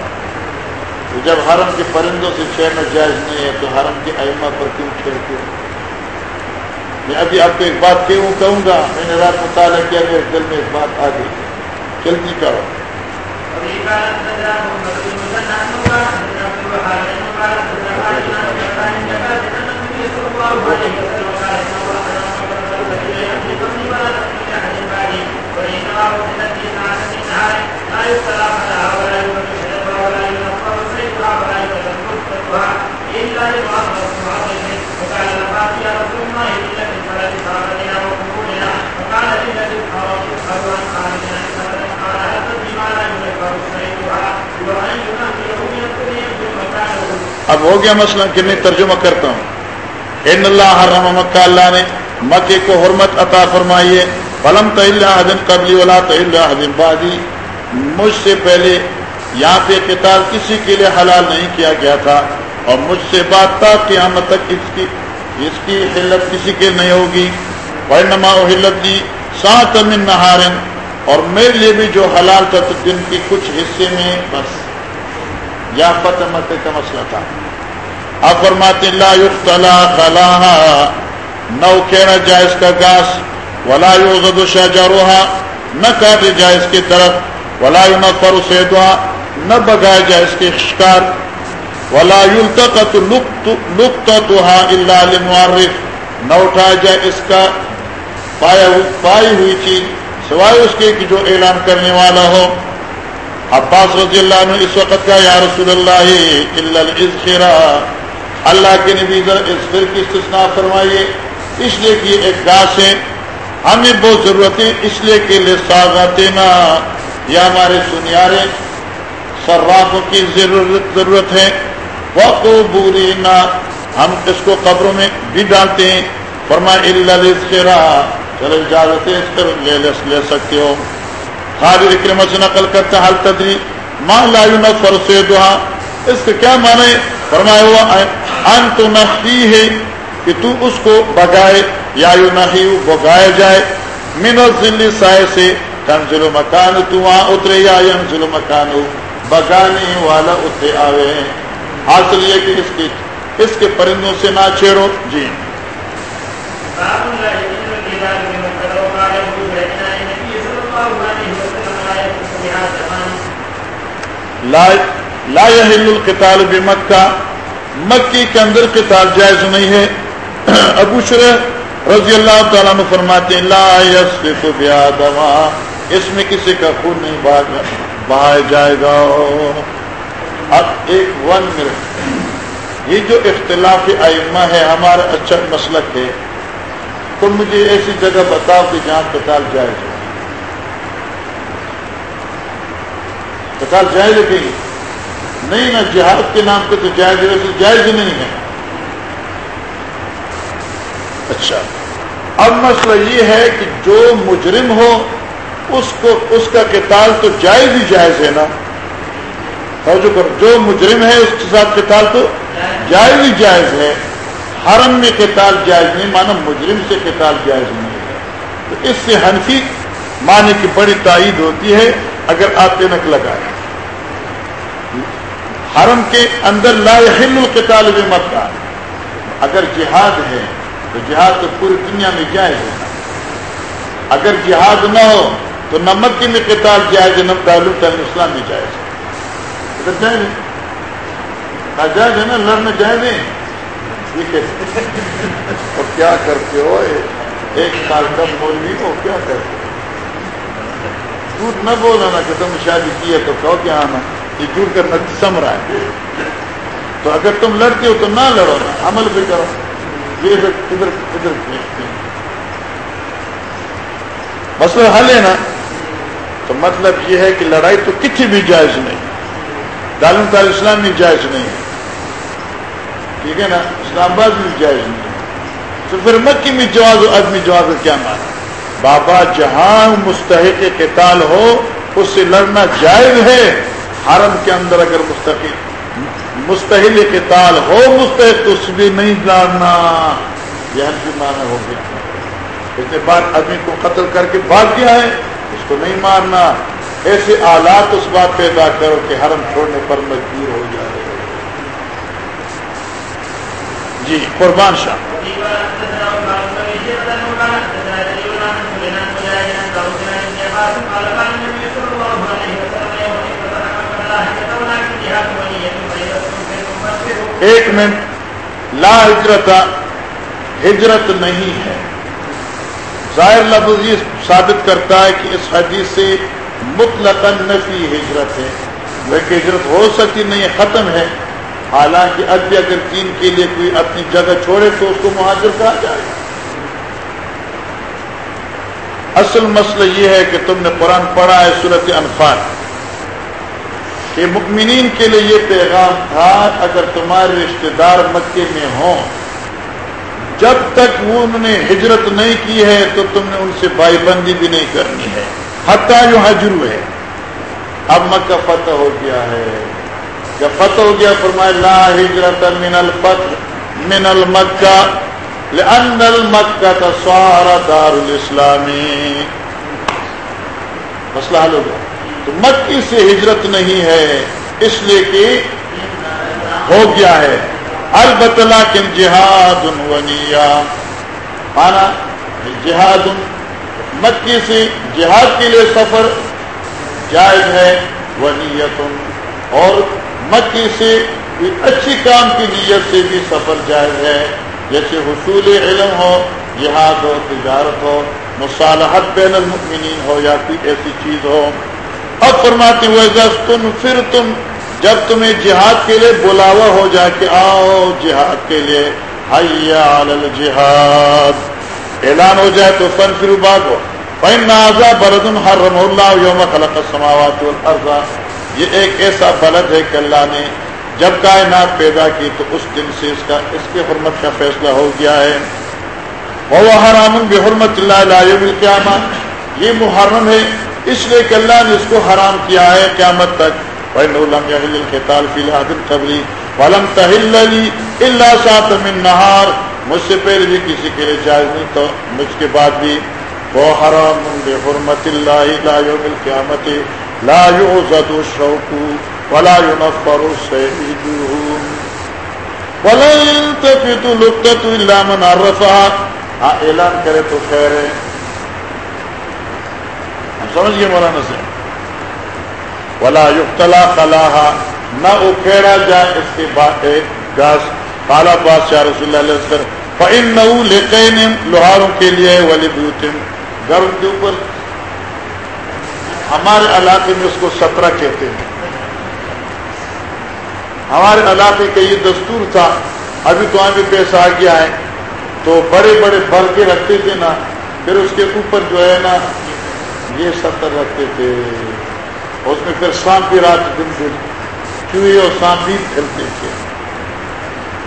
تو جب حرم کے پرندوں سے چھیڑنا جائز نہیں ہے، تو حرم کے ائمہ پر کیوں چھیڑتے ہو؟ میں ابھی آپ کو ایک بات کیوں کہوں گا، میں نے رات مطالعہ کیا، میرے دل میں ایک بات آ گئی۔ جلدی کرو۔ اب ہو گیا مسئلہ کہ میں ترجمہ کرتا ہوں۔ ان اللہ حرم مکہ، اللہ نے مکے کو حرمت عطا فرمائیے فلم تو قبلی والا تو بادی مجھ سے پہلے یہاں پہ قتال کسی کے لیے حلال نہیں کیا گیا تھا۔ اور مجھ سے بات تھا کہ یہاں تک اس کی اس کی حلت کسی کے نہیں ہوگی۔ ورنما حلت دی سات من نہارن اور میرے لیے بھی جو حلال تھا دن کی کچھ حصے میں بس۔ یا فتح مت کا مسئلہ تھا۔ اب فرماتے لا یختلا خلاها نہ اکھیڑا جائز کا گاس، ولا یوزد شجرها، نہ کاٹے جائز کی طرف، ولا ينفر سیدها نہ بگائے جائز کے شکار ولا يلتقط لقطتها الا للمعرف، نہ اٹھایا جائے اس کا پایا پائی ہوئی چیز، سوائے اس کے کہ جو اعلان کرنے والا ہو۔ عباس رضی اللہ عنہ اس وقت کا یا رسول اللہ، الا اللہ کے نبی اس پھر کی استثناء فرمائیے۔ اس لیے کہ ایک گاس ہے ہمیں بہت ضرورت ہے، اس لیے کہ لے ساغاتینا یا ہمارے سنیارے، سرافوں کی ضرورت ضرورت ہے۔ وہ بوری ہم اس کو قبروں میں بھی ڈالتے ہیں۔ فرما اللہ چلو اجازت ہے، اس پر لے لے سکتے ہو۔ خالد اکرمہ سے نقل کرتا حال تدری، ماں لا یونفر سے اس کا کیا معنی؟ فرمایا ہوا ان تو نفی ہے کہ تو اس کو بگائے، یا یو نہیں بگایا جائے۔ من ذل سائے سے تنزل مکان، تو وہاں اترے یا ینزل مکان، بگانے والا اترے آوے حاصل یہ کہ اس کے اس کے پرندوں سے نہ چھیڑو۔ جی۔ لا يحل القتال بمکہ، مکی کے اندر قتال جائز نہیں ہے۔ ابو شرح رضی اللہ تعالیٰ نے فرماتے ہیں، لا اس میں کسی کا خون نہیں بہایا جائے گا۔ اب ایک ون منٹ۔ یہ جو اختلاف ائمہ ہے ہمارا اچھا مسلک ہے۔ تم مجھے ایسی جگہ بتاؤ کہ جہاں قتال جائز قتال جائز ہے نہیں نا جہاد کے نام پہ تو جائز ہے ویسے جائز ہی نہیں ہے۔ اچھا۔ اب مسئلہ یہ ہے کہ جو مجرم ہو، اس کو، اس کا قتال تو جائز ہی جائز ہے نا۔ جو جو مجرم ہے، اس کے ساتھ قتال تو جائز ہی جائز ہے۔ حرم میں قتال جائز نہیں مانا مجرم سے قتال جائز نہیں ہے۔ تو اس سے حنفی معنی کی بڑی تائید ہوتی ہے۔ اگر آپ تینک لگائے۔ حرم کے اندر لا يحل القتال بمکہ اگر جہاد ہے، تو جہاد تو پوری دنیا میں جائز ہے۔ اگر جہاد نہ ہو، تو نہ مکی میں قتال جائز ہے، نہ تعلق اسلام میں جائز ہے۔ جائز ہے۔ جائز ہے نا لڑنا جائز ہے۔ اور کیا کرتے ہو؟ ایک سال کا مولوی ہو، کیا کرتے ہو؟ جھوٹ نہ بولا نا کہ تم شادی کی ہے تو کہو کیا ہاں آنا یہ جھوٹ کرنا سم رہا ہے۔ تو اگر تم لڑتے ہو تو نہ لڑو نا، عمل بھی کرو۔ یہ ادھر ادھر مسئلہ حل ہے نا۔ تو مطلب یہ ہے کہ لڑائی تو کتنی بھی جائز نہیں۔ دارم تعلیم اسلام بھی جائز نہیں۔ ہے ٹھیک ہے نا؟ اسلام آباد میں بھی جائز نہیں۔ ہے تو پھر مکی میں جواز و عدمی جواز کیا مانا بابا جہاں مستحق قتال ہو، اس سے لڑنا جائز ہے۔ حرم کے اندر اگر مستقل مستحل قتال ہو، مستحق تو اس بھی نہیں لڑنا۔ یہ بھی مانا ہو گیا اتنے بار آدمی کو قتل کر کے بھاگ گیا ہے، اس کو نہیں مارنا۔ ایسے آلات اس بات پیدا کرو کہ حرم چھوڑنے پر مجبور ہو جائے۔ جی قربان شاہ۔ ایک منٹ، لا ہجرت ہجرت نہیں ہے۔ ظاہر لفظ یہ ثابت کرتا ہے کہ اس حدیث سے مطلق نفی ہجرت ہے۔ لیکن ہجرت ہو سکتی نہیں، ختم ہے۔ حالانکہ اب اگر دین کے لیے کوئی اپنی جگہ چھوڑے تو اس کو مہاجر کہا جائے۔ اصل مسئلہ یہ ہے کہ تم نے قرآن پڑھا ہے صورت انفال۔ کہ مکمنین کے لیے یہ پیغام تھا اگر تمہارے رشتے دار مکے میں ہوں، جب تک وہ انہوں نے ہجرت نہیں کی ہے تو تم نے ان سے بائی بندی بھی نہیں کرنی ہے۔ حتیٰ جو حجر ہے اب مکہ فتح ہو گیا ہے۔ جب فتح ہو گیا فرمائے لا ہجرت من الفتح، من المکہ، لأن المکہ تصوار دار الاسلامی مسئلہ حل ہو گیا۔ تو مکی سے ہجرت نہیں ہے، اس لیے کہ ہو گیا ہے۔ البت لیکن جہاد ونیا مانا جہاد، مکی سے جہاد کے لیے سفر جائز ہے۔ ونیت اور مکی سے اچھی کام کی نیت سے بھی سفر جائز ہے۔ جیسے حصول علم ہو، جہاد ہو، تجارت ہو، مصالحت بین المؤمنین ہو یا کوئی ایسی چیز ہو۔ اب فرماتے ہوئے تم پھر تم جب تمہیں جہاد کے لیے بلاوا ہو جائے کہ آؤ جہاد کے لیے، حیا جہاد اعلان ہو جائے تو فن پھر باغ ہو۔ نازا بردن ہر رم اللہ یوم خلق السماوات والارض یہ ایک ایسا بلد ہے کہ اللہ نے جب کائنات پیدا کی تو اس دن سے اس کا، اس کے حرمت کا فیصلہ ہو گیا ہے۔ وہ حرام بحرمت اللہ یوم القیامہ یہ محرم ہے اس لیے کہ اللہ نے اس کو حرام کیا ہے قیامت تک۔ خطال فی الحدن قبلی ولم تہلی اللہ سات من نہار مجھ سے پہلے بھی کسی کے لیے جائز نہیں، تو مجھ کے بعد بھی۔ وہ حرام حرمت اللہ لا یوم القیامت لا یعزد الشوق ولا ينفر السيد ولا يلتفت لقطة الا من عرفها۔ ہاں، اعلان کرے تو خیر ہے۔ سمجھ گئے مولانا سے ولا یقتلا خلاحا نہ اکھیڑا جائے اس کے بعد گاس۔ کالا بادشاہ رسول اللہ علیہ وسلم، فإنه لقین لوہاروں کے لیے ولی بیوتم گھر کے اوپر ہمارے علاقے میں اس کو سترہ کہتے ہیں۔ ہمارے علاقے کا یہ دستور تھا، ابھی تو ہمیں پیسہ آ گیا ہے۔ تو بڑے بڑے بل کے رکھتے تھے نا، پھر اس کے اوپر جو ہے نا یہ ستر رکھتے تھے۔ اس میں پھر سانپ بھی رات دن دن چوہے اور سانپ بھی کھیلتے تھے۔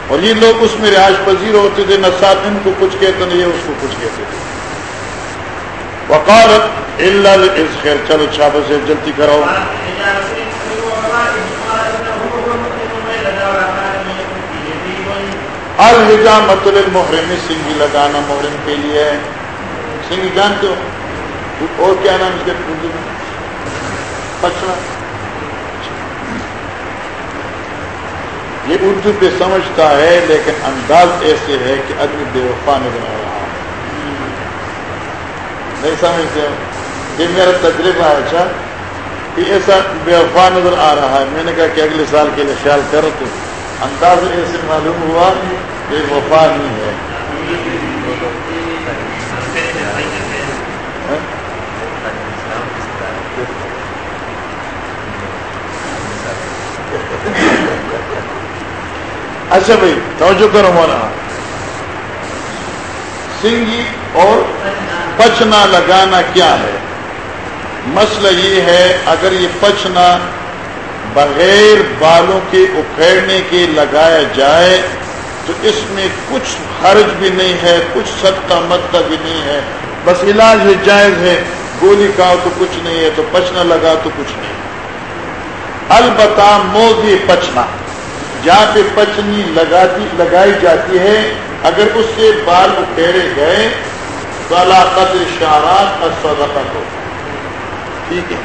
اور یہ لوگ اس میں رہائش پذیر ہوتے تھے نہ سات ان کو کچھ کہتے نہ یہ اس کو کچھ کہتے تھے۔ وقالت اللہ خیر، چلو چھاپ سے جلدی کراؤ۔ الحجا متل محرم سنگھی لگانا محرم کے لیے سنگھی جانتے ہو؟ اور کیا نام اس کے اردو میں پچھڑا یہ اردو پہ سمجھتا ہے لیکن انداز ایسے ہے کہ ادب بے وفا نظر آ رہا نہیں سمجھتے یہ میرا تجربہ ہے اچھا کہ ایسا بے وفا نظر آ رہا ہے میں نے کہا کہ اگلے سال کے لیے خیال کرو تو انداز ایسے معلوم ہوا کہ وفا نہیں ہے اچھا بھائی، توجہ کرو مولانا۔ سنگی اور پچنا لگانا کیا ہے؟ مسئلہ یہ ہے، اگر یہ پچنا بغیر بالوں کے اکھیڑنے کے لگایا جائے، تو اس میں کچھ حرج بھی نہیں ہے، کچھ سب مطلب کا بھی نہیں ہے۔ بس علاج ہے، جائز ہے۔ گولی کھاؤ تو کچھ نہیں ہے، تو پچنا لگا تو کچھ نہیں۔ البتہ موزی پچنا جہاں پہ پچنی لگاتی لگائی جاتی ہے۔ اگر اس سے بال اٹھیرے گئے تو علاقت اشارات اور ہو ٹھیک ہے۔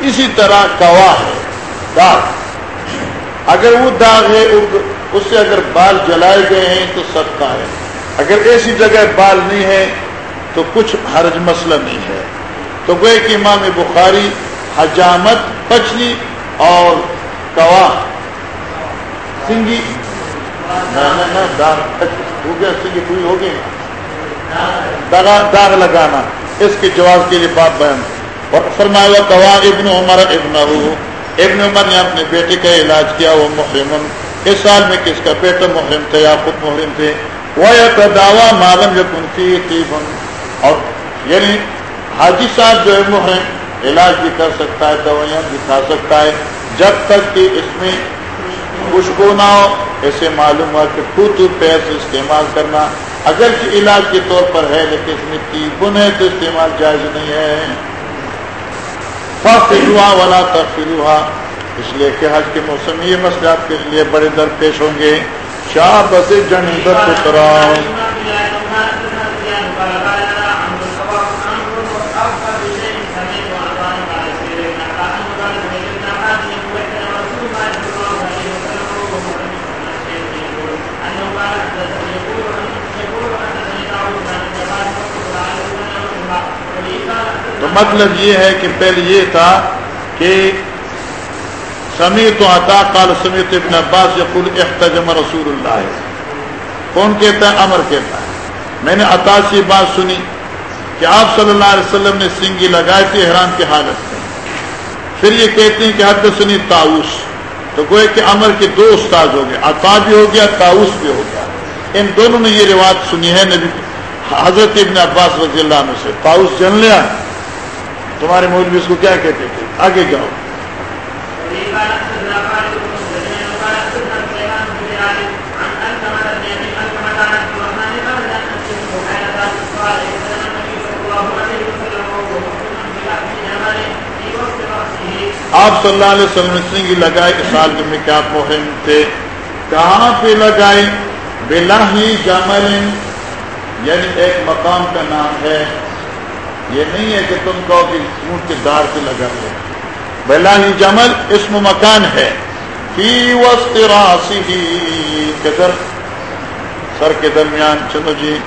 اسی طرح کوا ہے، داغ۔ اگر وہ داغ ہے اس سے اگر بال جلائے گئے ہیں تو سکتا ہے۔ اگر ایسی جگہ بال نہیں ہے تو کچھ حرج مسئلہ نہیں ہے۔ تو گوئے کہ امام بخاری حجامت پچلی اور کوا سنگی ہو گیا سنگی پوری ہو گئی داغ داغ لگانا، اس کے جواب کے لیے بات بیان۔ اور فرمایا کوا ابن عمر ابن ابن عمر نے اپنے بیٹے کا علاج کیا، وہ محرم اس سال میں کس کا بیٹا محرم تھا یا خود محرم تھے؟ وہ دعوی معلوم جب ان کی یا اور یعنی حاجی صاحب جو ہے، محرم، علاج بھی کر سکتا ہے، دوائیاں بھی کھا سکتا ہے۔ جب تک کہ اس میں خوشبو نہ ہو ایسے معلوم ہوا کہ خود پیسے استعمال کرنا اگر علاج کے طور پر ہے، لیکن اس میں تیبن ہے تو استعمال جائز نہیں ہے۔ فاصلوہا ولا ہوا اس لیے کہ حج کے موسم یہ مسئلہ آپ کے لیے بڑے درپیش ہوں گے۔ شاہ بس جن پترا مطلب یہ ہے کہ پہلے یہ تھا کہ سمیت عطا، قال سمیت ابن عباس یقول احتجم رسول اللہ۔ کون کہتا ہے؟ امر کہتا ہے۔ میں نے عطا سے بات سنی کہ آپ صلی اللہ علیہ وسلم نے سنگی لگائے تھے احرام کی حالت میں۔ پھر یہ کہتے ہیں کہ حد سنی تاؤس تو گوئے کہ امر کے دو استاد ہو گئے۔ عطا بھی ہو گیا تاؤس بھی ہو گیا۔ ان دونوں نے یہ روایت سنی ہے نبی حضرت ابن عباس رضی اللہ عنہ سے۔ تاؤس جن لیا تمہارے مولوی اس کو کیا کہتے تھے؟ آگے جاؤ۔ آپ صلی اللہ علیہ وسلم سنگی لگائے کہ سال میں کیا مہم تھے؟ کہاں پہ لگائے؟ بلا ہی جمل یعنی ایک مقام کا نام ہے۔ یہ نہیں ہے کہ تم کہو کہ اونٹ کے دار سے لگا لو بلانی جمل اسم مکان ہے۔ فی وسط راسی سر کے درمیان۔ چلو جی۔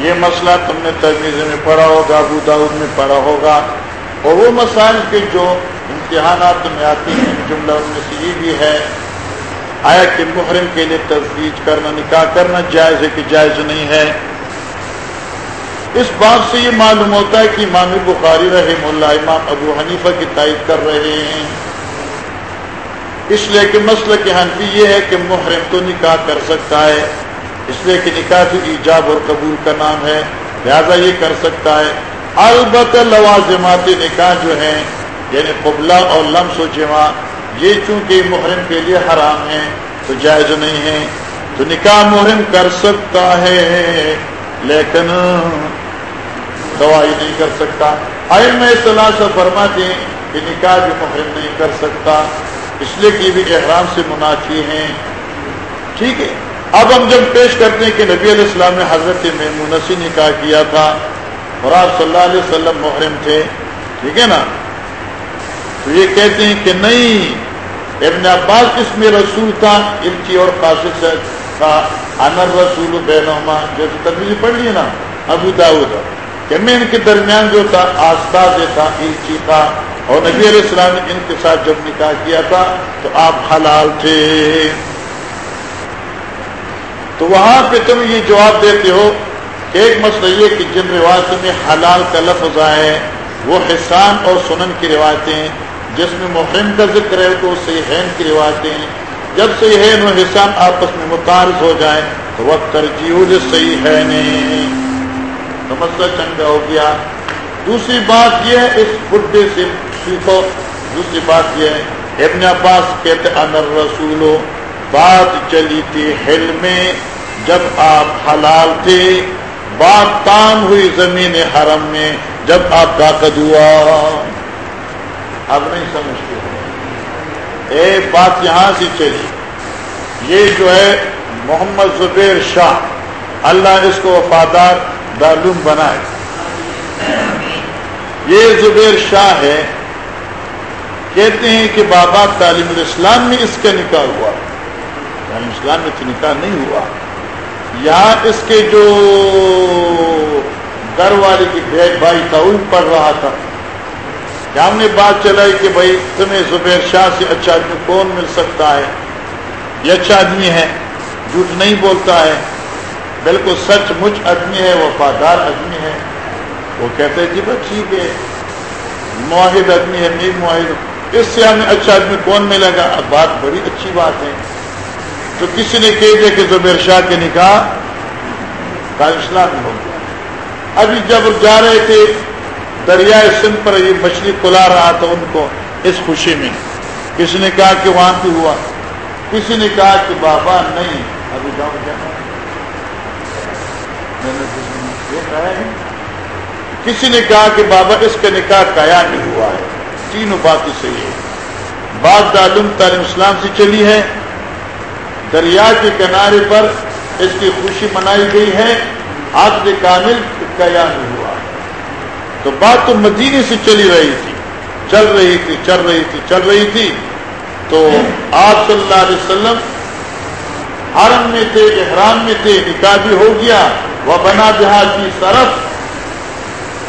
یہ مسئلہ تم نے تجویز میں پڑھا ہوگا، ابو داود میں پڑھا ہوگا۔ اور وہ مسائل کے جو امتحانات میں آتی ہیں، جملہ ان میں سے یہ بھی ہے، آیا کہ محرم کے لیے تجویز کرنا، نکاح کرنا جائز ہے کہ جائز نہیں ہے؟ اس بات سے یہ معلوم ہوتا ہے کہ امام بخاری رحم اللہ، امام ابو حنیفہ کی تائید کر رہے ہیں۔ اس لیے کہ مسئلہ کی حنفی یہ ہے کہ محرم تو نکاح کر سکتا ہے، اس لیے کہ نکاح تو ایجاب اور قبول کا نام ہے، لہذا یہ کر سکتا ہے۔ البت لوازمات نکاح جو ہیں یعنی قبلہ اور لمس و جمع، یہ چونکہ محرم کے لیے حرام ہے تو جائز نہیں ہے تو نکاح محرم کر سکتا ہے، لیکن دوائی نہیں کر سکتا۔ آئن میں صلاح سے فرماتے ہیں کہ نکاح بھی محرم نہیں کر سکتا، اس لیے کہ بھی احرام سے منافی ہیں۔ ٹھیک ہے۔ اب ہم جب پیش کرتے ہیں کہ نبی علیہ السلام نے حضرت میں منسی نکاح کیا تھا اور آپ صلی اللہ علیہ وسلم محرم تھے۔ ٹھیک ہے نا؟ تو یہ کہتے ہیں کہ نہیں، ابن عباس اس میں رسول تھا الچی اور قاصد سے تھا۔ انر رسول بینما جیسے تبدیلی پڑھ لی نا، ابو داود کہ میں ان کے درمیان جو تھا، آستہ جو تھا الچی تھا۔ اور نبی علیہ السلام نے ان کے ساتھ جب نکاح کیا تھا، تو آپ حلال تھے۔ تو وہاں پہ تم یہ جواب دیتے ہو ایک مسئلہ یہ کہ جن روایتوں میں حلال کا لفظ آئے وہ حسان اور سنن کی روایتیں جس میں محرم کا ذکر ہے تو صحیحین کی روایتیں جب صحیحین و حسان آپس میں متعارض ہو جائیں تو وہ ترجیح صحیح ہے نہیں تو مسئلہ چنگا ہو گیا۔ دوسری بات یہ ہے، اس بڈھے سے سیکھو۔ دوسری بات یہ ہے، ابن عباس کہتے انر رسولو بات چلی تھی ہل میں جب آپ حلال تھے۔ بات تام ہوئی زمین حرم میں جب آپ طاقت ہوا۔ اب نہیں سمجھتے اے بات یہاں سے چلی۔ یہ جو ہے محمد زبیر شاہ، اللہ اس کو وفادار دارالعلوم بنائے۔ یہ زبیر شاہ ہے، کہتے ہیں کہ بابا تعلیم الاسلام میں اس کا نکاح ہوا۔ تعلیم اسلام میں تو نکاح نہیں ہوا۔ یہاں اس کے جو گھر والے کی بھائی تھا وہ پڑھ رہا تھا۔ ہم نے بات چلائی کہ بھائی تمہیں زبیر شاہ سے اچھا آدمی کون مل سکتا ہے؟ یہ اچھا آدمی ہے، جھوٹ نہیں بولتا ہے۔ بالکل سچ مچ آدمی ہے، وفادار آدمی ہے۔ وہ کہتے ہیں جی بس ٹھیک ہے۔ معاہد آدمی ہے نیک معاہد۔ اس سے ہمیں اچھا آدمی کون ملے گا؟ اب بات بڑی اچھی بات ہے۔ تو کسی نے کہہ دیا کہ زبیر شاہ کے نکاح کا اسلام ہو گیا ابھی جب جا رہے تھے، دریائے سندھ پر یہ مچھلی کھلا رہا تھا ان کو اس خوشی میں۔ کسی نے کہا کہ وہاں پہ ہوا؟ کسی نے کہا کہ بابا نہیں، ابھی جاؤں کیا کسی نے کہا کہ بابا اس کا نکاح کیا نہیں ہوا ہے؟ تینوں باتیں صحیح ہے بات عالم تعلیم اسلام سے چلی ہے دریا کے کنارے پر اس کی خوشی منائی گئی ہے آج کامل کیا نہیں ہوا۔ تو بات تو مدینے سے چلی رہی تھی، چل رہی تھی، چل رہی تھی، چل رہی تھی۔ تو آپ صلی اللہ علیہ وسلم حرم میں تھے، احرام میں تھے، نکاح بھی ہو گیا۔ وہ بنا جہاز کی سرف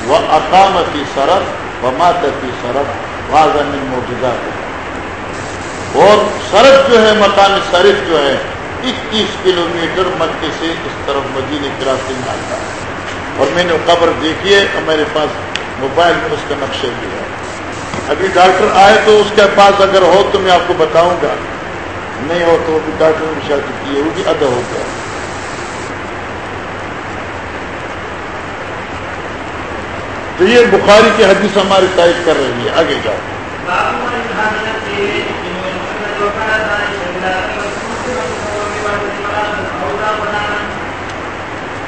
وہ اقامتی سرف و مات کی سرف واضح موجودہ اور سڑک جو ہے، مکان شریف جو ہے، اکیس کلو میٹر مکے سے اس طرف مدینے کے راستے میں آتا ہے۔ اور میں نے قبر دیکھی ہے اور میرے پاس موبائل میں اس کا نقشہ بھی ہے۔ ابھی ڈاکٹر آئے تو اس کے پاس اگر ہو تو میں آپ کو بتاؤں گا۔ نہیں ہو تو بھی ڈاکٹر نے شادی کی ہے، وہ بھی ادا ہو گیا۔ تو یہ بخاری کی حدیث ہماری تائید کر رہی ہے۔ آگے جاؤ۔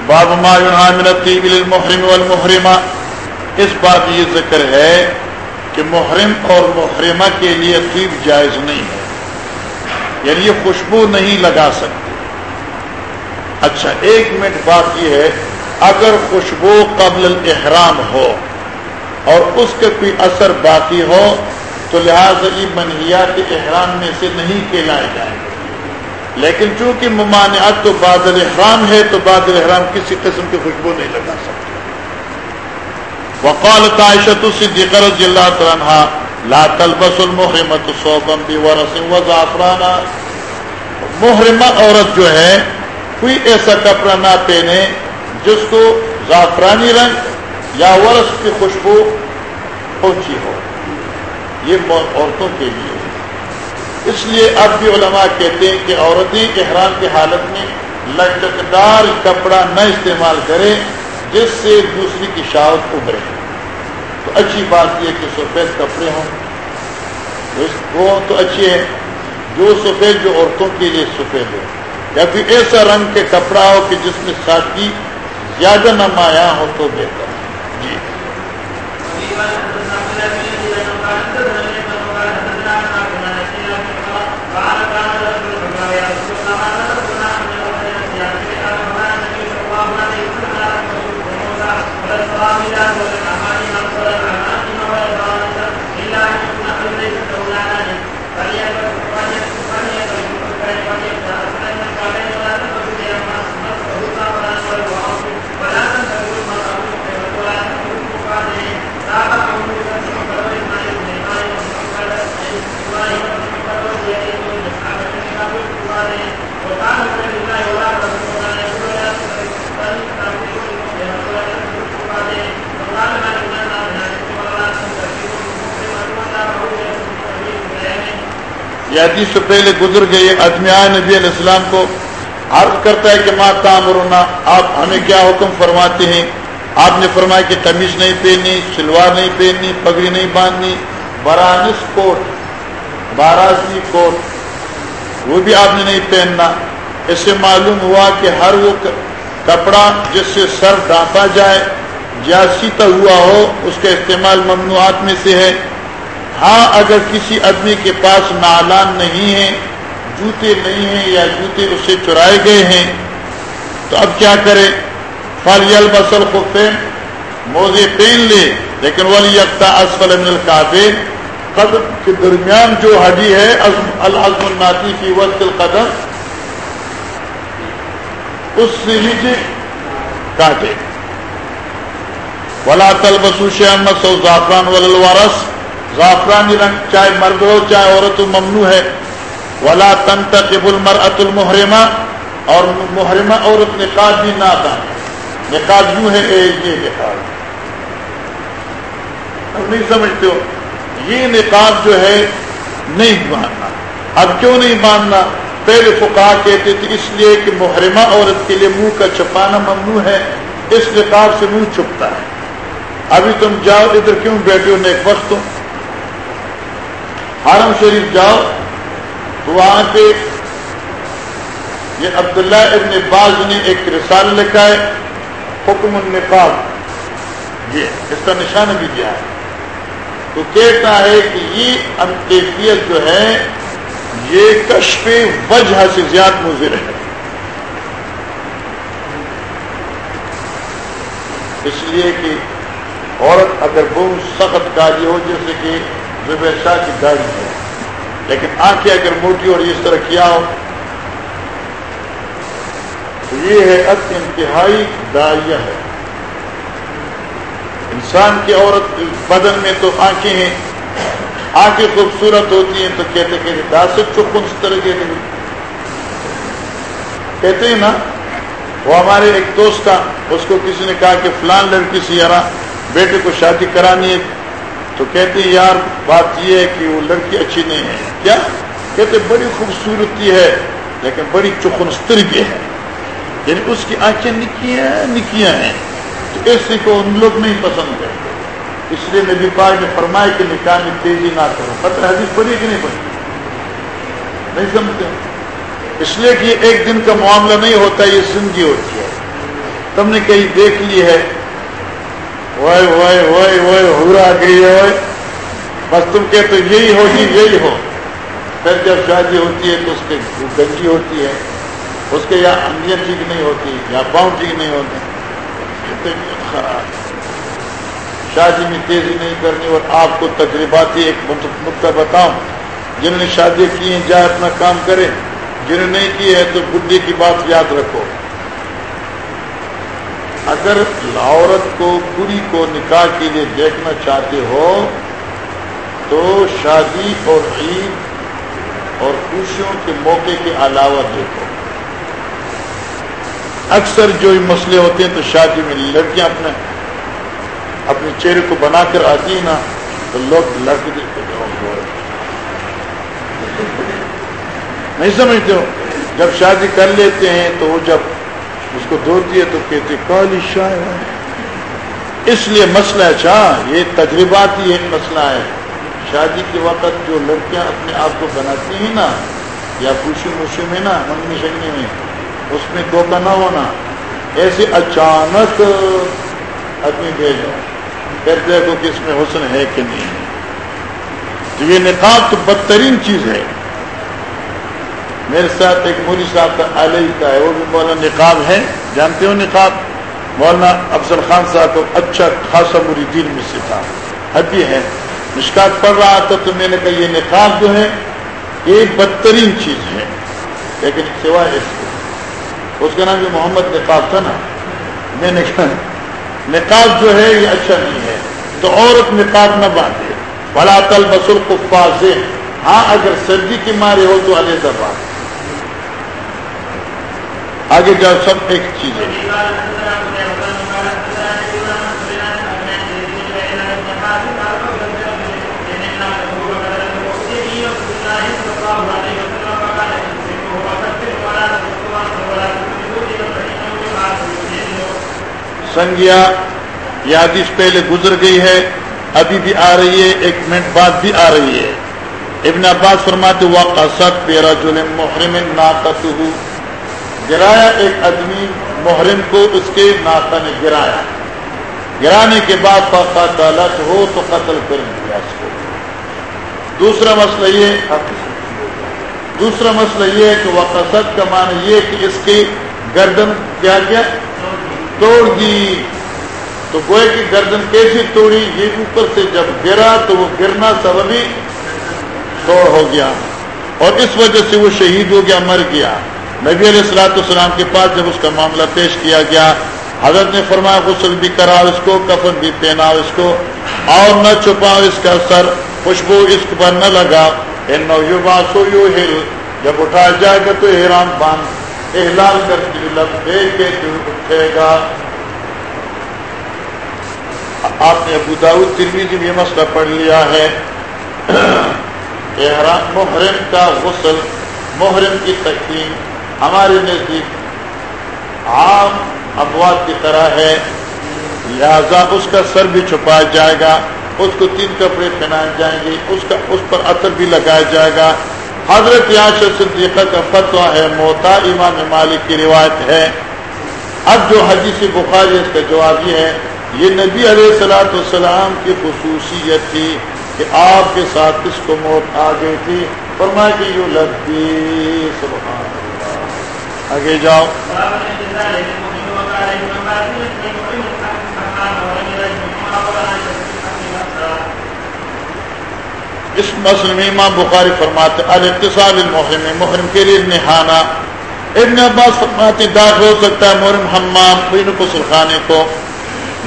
باب ما من للمحرم والمحرمہ اس بات یہ ذکر ہے کہ محرم اور محرمہ کے لیے طیب جائز نہیں ہے. یعنی یہ خوشبو نہیں لگا سکتے. اچھا ایک منٹ بات یہ ہے، اگر خوشبو قبل الاحرام ہو اور اس کے کوئی اثر باقی ہو تو لہٰذا یہ منحیات احرام میں سے نہیں کہلائے جائیں۔ گے لیکن چونکہ ممانعت تو بعد الحرام ہے، تو بعد الحرام کسی قسم کی خوشبو نہیں لگا سکتے وقال عائشۃ صدیقہ رضی اللہ عنہ لا تلبس المحرمۃ صوبا بورس وزعفران محرمہ عورت جو ہے، کوئی ایسا کپڑا نہ پہنے جس کو زعفرانی رنگ یا ورس کی خوشبو پہنچی ہو۔ یہ عورتوں کے لیے اس لیے اب بھی علماء کہتے ہیں کہ عورتیں احرام کی حالت میں لچکدار کپڑا نہ استعمال کرے جس سے دوسری کی شاوت ابھرے۔ تو اچھی بات یہ کہ سفید کپڑے ہوں۔ وہ تو اچھی ہے جو سفید جو عورتوں کے لیے سفید ہو یا پھر ایسا رنگ کے کپڑا ہو کہ جس میں ساتھی زیادہ نمایاں ہو تو بہتر۔ حدیث سے پہلے گزر گئی ادمیا نبی علیہ السلام کو عرض کرتا ہے کہ ماں تامرنا آپ ہمیں کیا حکم فرماتے ہیں؟ آپ نے فرمایا کہ قمیص نہیں پہننی، شلوار نہیں پہننی، پگڑی نہیں باندھنی برانس کوٹ باراسی کوٹ، وہ بھی آپ نے نہیں پہننا۔ اس سے معلوم ہوا کہ ہر وہ کپڑا جس سے سر ڈانپا جائے یا سیتا ہوا ہو، اس کا استعمال ممنوعات میں سے ہے۔ ہاں اگر کسی آدمی کے پاس نالان نہیں ہے جوتے نہیں ہیں یا جوتے اس سے چرائے گئے ہیں، تو اب کیا کرے؟ فل بسل کو پہن موزے پہن لے، لیکن ولی یکتا اسفل من القابین قدم کے درمیان جو ہڈی ہے العظم الناطی کی وقت القدم، اس سے نیچے کاٹے۔ ولا تل بسوش احمد سو زعفران ولوارس زعفرانی رنگ چاہے مرد ہو، چاہے عورت ہو، ممنوع ہے۔ ولا تن تقب المرأت المحرمہ اور محرمہ عورت نقاب بھی نہ تھا نقاب یوں ہے یہ نقاب نہیں سمجھتے ہو؟ یہ نقاب جو ہے، نہیں باندھنا اب کیوں نہیں باندھنا پہلے فقہ کہتے تھے، اس لیے کہ محرمہ عورت کے لیے منہ کا چھپانا ممنوع ہے۔ اس نقاب سے منہ چھپتا ہے۔ ابھی تم جاؤ، ادھر کیوں بیٹھے ہو؟ نیک وقت حرم شریف جاؤ تو وہاں پہ یہ عبداللہ ابن باز نے ایک رسال لکھا ہے، حکم النقاب یہ اس کا نشان بھی دیا ہے۔ تو کہتا ہے کہ یہ انکیفیت جو ہے، یہ کشف وجہ سے زیادہ مضر ہے۔ اس لیے کہ عورت اگر بہت سخت گاڑی ہو، جیسے کہ شاہ اچھا کی گاڑی ہے۔ لیکن آنکھیں اگر موٹی اور اس طرح کیا ہو تو یہ ہے ات انتہائی دائیا ہے۔ انسان کی عورت بدن میں تو آنکھیں ہیں، آنکھیں خوبصورت ہوتی ہیں تو کہتے کہ داست چکن اس طرح کے نہیں۔ کہتے ہیں نا، وہ ہمارے ایک دوست تھا، اس کو کسی نے کہا کہ فلان لڑکی سے یار بیٹے کو شادی کرانی ہے۔ تو کہتے یار، بات یہ ہے کہ وہ لڑکی اچھی نہیں ہے. کیا؟ کہتے بڑی خوبصورتی ہے، لیکن بڑی چکنستر بھی ہے۔ یعنی اس کی آنکھیں نکیاں نکیاں ہیں۔ تو اس کو ان لوگ نہیں پسند کرتے۔ اس لیے نبی پاک نے فرمایا کہ نکاح میں تیزی نہ کرو۔ پتہ حدیث پڑھی کہ نہیں پڑھی؟ نہیں سمجھتے؟ اس لیے کہ ایک دن کا معاملہ نہیں ہوتا، یہ زندگی ہوتی ہے۔ تم نے کہیں دیکھ لی ہے وائے وائے وائے وائے، ہورا گئی ہے۔ بس تم کہتے یہی ہو جی یہی ہو۔ پھر جب شادی ہوتی ہے تو اس کے گنجی ہوتی ہے۔ اس کے یا انگیاں ٹھیک نہیں ہوتی، یا پاؤں ٹھیک نہیں ہوتے۔ خراب شادی میں تیزی نہیں کرنی اور آپ کو تجرباتی ایک نقطہ بتاؤں۔ جنہوں نے شادی کی ہیں، جائے اپنا کام کرے۔ جنہوں نے نہیں کی ہے تو بدھی کی بات یاد رکھو۔ اگر عورت کو پوری کو نکاح کے لیے دیکھنا چاہتے ہو، تو شادی اور عید اور خوشیوں کے موقع کے علاوہ دیکھو۔ اکثر جو مسئلے ہوتے ہیں تو شادی میں لڑکیاں اپنے اپنے چہرے کو بنا کر آتی ہے نا، تو لوگ لڑکے دیکھتے نہیں سمجھتے ہو؟ جب شادی کر لیتے ہیں تو وہ جب اس کو دھوتی ہے تو کہتے کالی شاہ اس لیے مسئلہ اچھا یہ تجرباتی ایک مسئلہ ہے۔ شادی کے وقت جو لڑکیاں اپنے آپ کو بناتی ہیں نا، یا خوشی خوشی میں نا منگنی شگنی میں اس میں دھوکہ نہ ہونا۔ ایسے اچانک آدمی بھیجو پھر دیکھو کہ اس میں حسن ہے کہ نہیں۔ تو یہ نقاب تو بدترین چیز ہے۔ میرے ساتھ ایک مولی صاحب کا علیہ کا ہے وہ بھی مولانا نقاب ہے، جانتے ہو نقاب؟ مولانا افضل خان صاحب کو اچھا خاصا مریدین میں سے تھا۔ ابھی ہے، مشکات پڑھ رہا تھا تو میں نے کہا یہ نقاب جو ہے ایک بدترین چیز ہے۔ لیکن سوائے اس کو اس کا نام جو محمد نقاب تھا نا، میں نے کہا، نقاب جو ہے، یہ اچھا نہیں ہے۔ تو عورت نقاب نہ باندھے۔ بڑا تل بسر کو ہاں اگر سردی کی مارے ہو تو علیحدہ بات۔ آگے جاؤ، سب ایک چیز ہے۔ سنگیا، یہ پہلے گزر گئی ہے، ابھی بھی آ رہی ہے، ایک منٹ بعد بھی آ رہی ہے۔ ابن عباس فرماتے وقصد پیرا جلم محرم ناقت گرایا ایک آدمی محرم کو اس کے ناتا نے گرایا۔ گرانے کے بعد قتلت ہو تو قتل کر دیا اس کو۔ دوسرا مسئلہ یہ دوسرا مسئلہ یہ ہے کہ وقصد کا معنی یہ کہ اس کی گردن کیا کیا؟ توڑ دی۔ تو گوئے کی گردن کیسی توڑی؟ یہ اوپر سے جب گرا تو وہ گرنا سببی توڑ ہو گیا۔ اور اس وجہ سے وہ شہید ہو گیا، مر گیا۔ نبی علیہ السلاۃ السلام کے پاس جب اس کا معاملہ پیش کیا گیا، حضرت نے فرمایا غسل بھی کرا اس کو، کفن بھی پہنا اس کو، اور نہ چھپاؤ اس کا سر، خوشبو اس پر نہ لگا سو یو ہل جب اٹھایا جائے گا تو حیران باندھ احلال کر کے لب دے کے اٹھے گا۔ آپ نے ابو داود ترمی جی یہ مسئلہ پڑھ لیا ہے۔ احرام محرم کا غسل، محرم کی تقسیم ہمارے نزدیک عام ابواب کی طرح ہے، لہذا اس کا سر بھی چھپایا جائے گا، اس کو تین کپڑے پہنائے جائیں گے، اس کا، اس پر اثر بھی لگایا جائے گا۔ حضرت یاش صدیقہ کا فتویٰ ہے، موتا امام مالک کی روایت ہے۔ اب جو حدیث بخاری اس کا جواب یہ ہے، یہ نبی علیہ السلاۃ والسلام کی خصوصیت تھی کہ آپ کے ساتھ کس کو موت آ گئی تھی۔ فرمایا کہ یو لگتی سبحان آگے جاؤ۔ اس مسئلے میں امام بخاری فرماتے الاتصال المحرم، محرم کے لیے نہانا۔ ابن عباس فرماتے داخل ہو سکتا ہے محرم حمام بین قسل خانے کو۔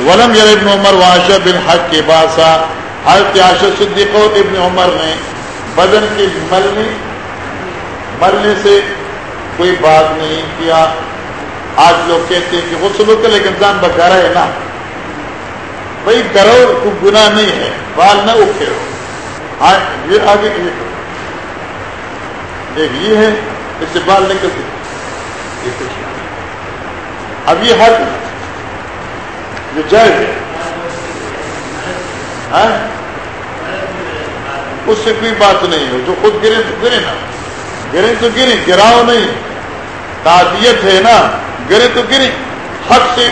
ولم یر ابن عمر واشا بن حق کے باسا حضرت عاشر صدیق اور ابن عمر نے بدن کے ملنے ملنے سے کوئی بات نہیں کیا۔ آج لوگ کہتے ہیں کہ غسل ہو لیکن جان بکارا ہے نا۔ بھائی کرو کو گناہ نہیں ہے۔ بال نہ اٹھے۔ ہو یہ آگے ایک یہ ہے، اس سے بال نکلتے اب یہ ہر جو جائز ہے۔ ہاں؟ اس سے کوئی بات نہیں ہے۔ جو خود گرے تو گرے نا۔ گرے تو گرے گراؤ نہیں۔ تعدیت ہے نا گرے تو گرے حق سے،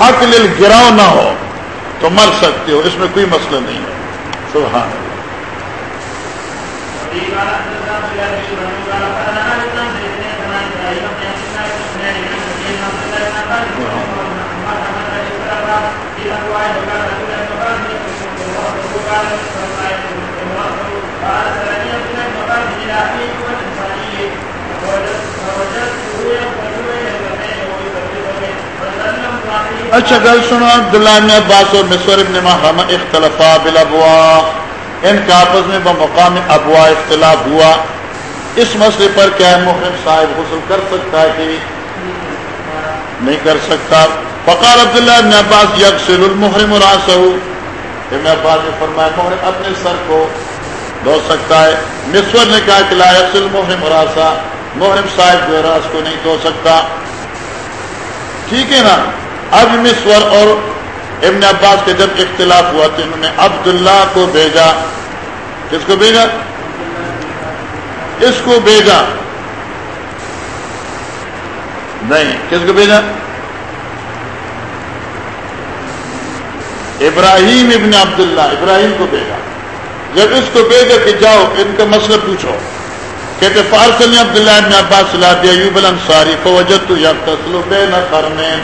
حق لل گراؤ نہ ہو تو مر سکتے ہو، اس میں کوئی مسئلہ نہیں ہے۔ سبحان اچھا گل سنو عبداللہ ابن عباس اور مصور ابن محرم اختلافا بالابوا۔ ان کا آپس میں بمقام ابوا اختلاف ہوا۔ اس مسئلے پر کیا ہے محرم صاحب غسل کر سکتا ہے کہ نہیں کر سکتا؟ فقال عبداللہ ابن عباس یکسل المحرم راسہ ابن عباس نے فرمایا، محرم اپنے سر کو دھو سکتا ہے۔ مصور نے کہا کہ لا یکسل محرم راسہ محرم صاحب جو راس کو نہیں دھو سکتا۔ ٹھیک ہے نا؟ اب مسور اور ابن عباس کے جب اختلاف ہوا تو انہوں نے عبداللہ کو بھیجا۔ کس کو بھیجا؟ اس کو بھیجا۔ نہیں، کس کو بھیجا؟ ابراہیم ابن عبداللہ، ابراہیم کو بھیجا۔ جب اس کو بھیجا کہ جاؤ، ان کا مسئلہ پوچھو۔ کہتے فارسل عبداللہ ابن عباس صلاح ایوب الانصاری فوجت یا تسلو بے نہ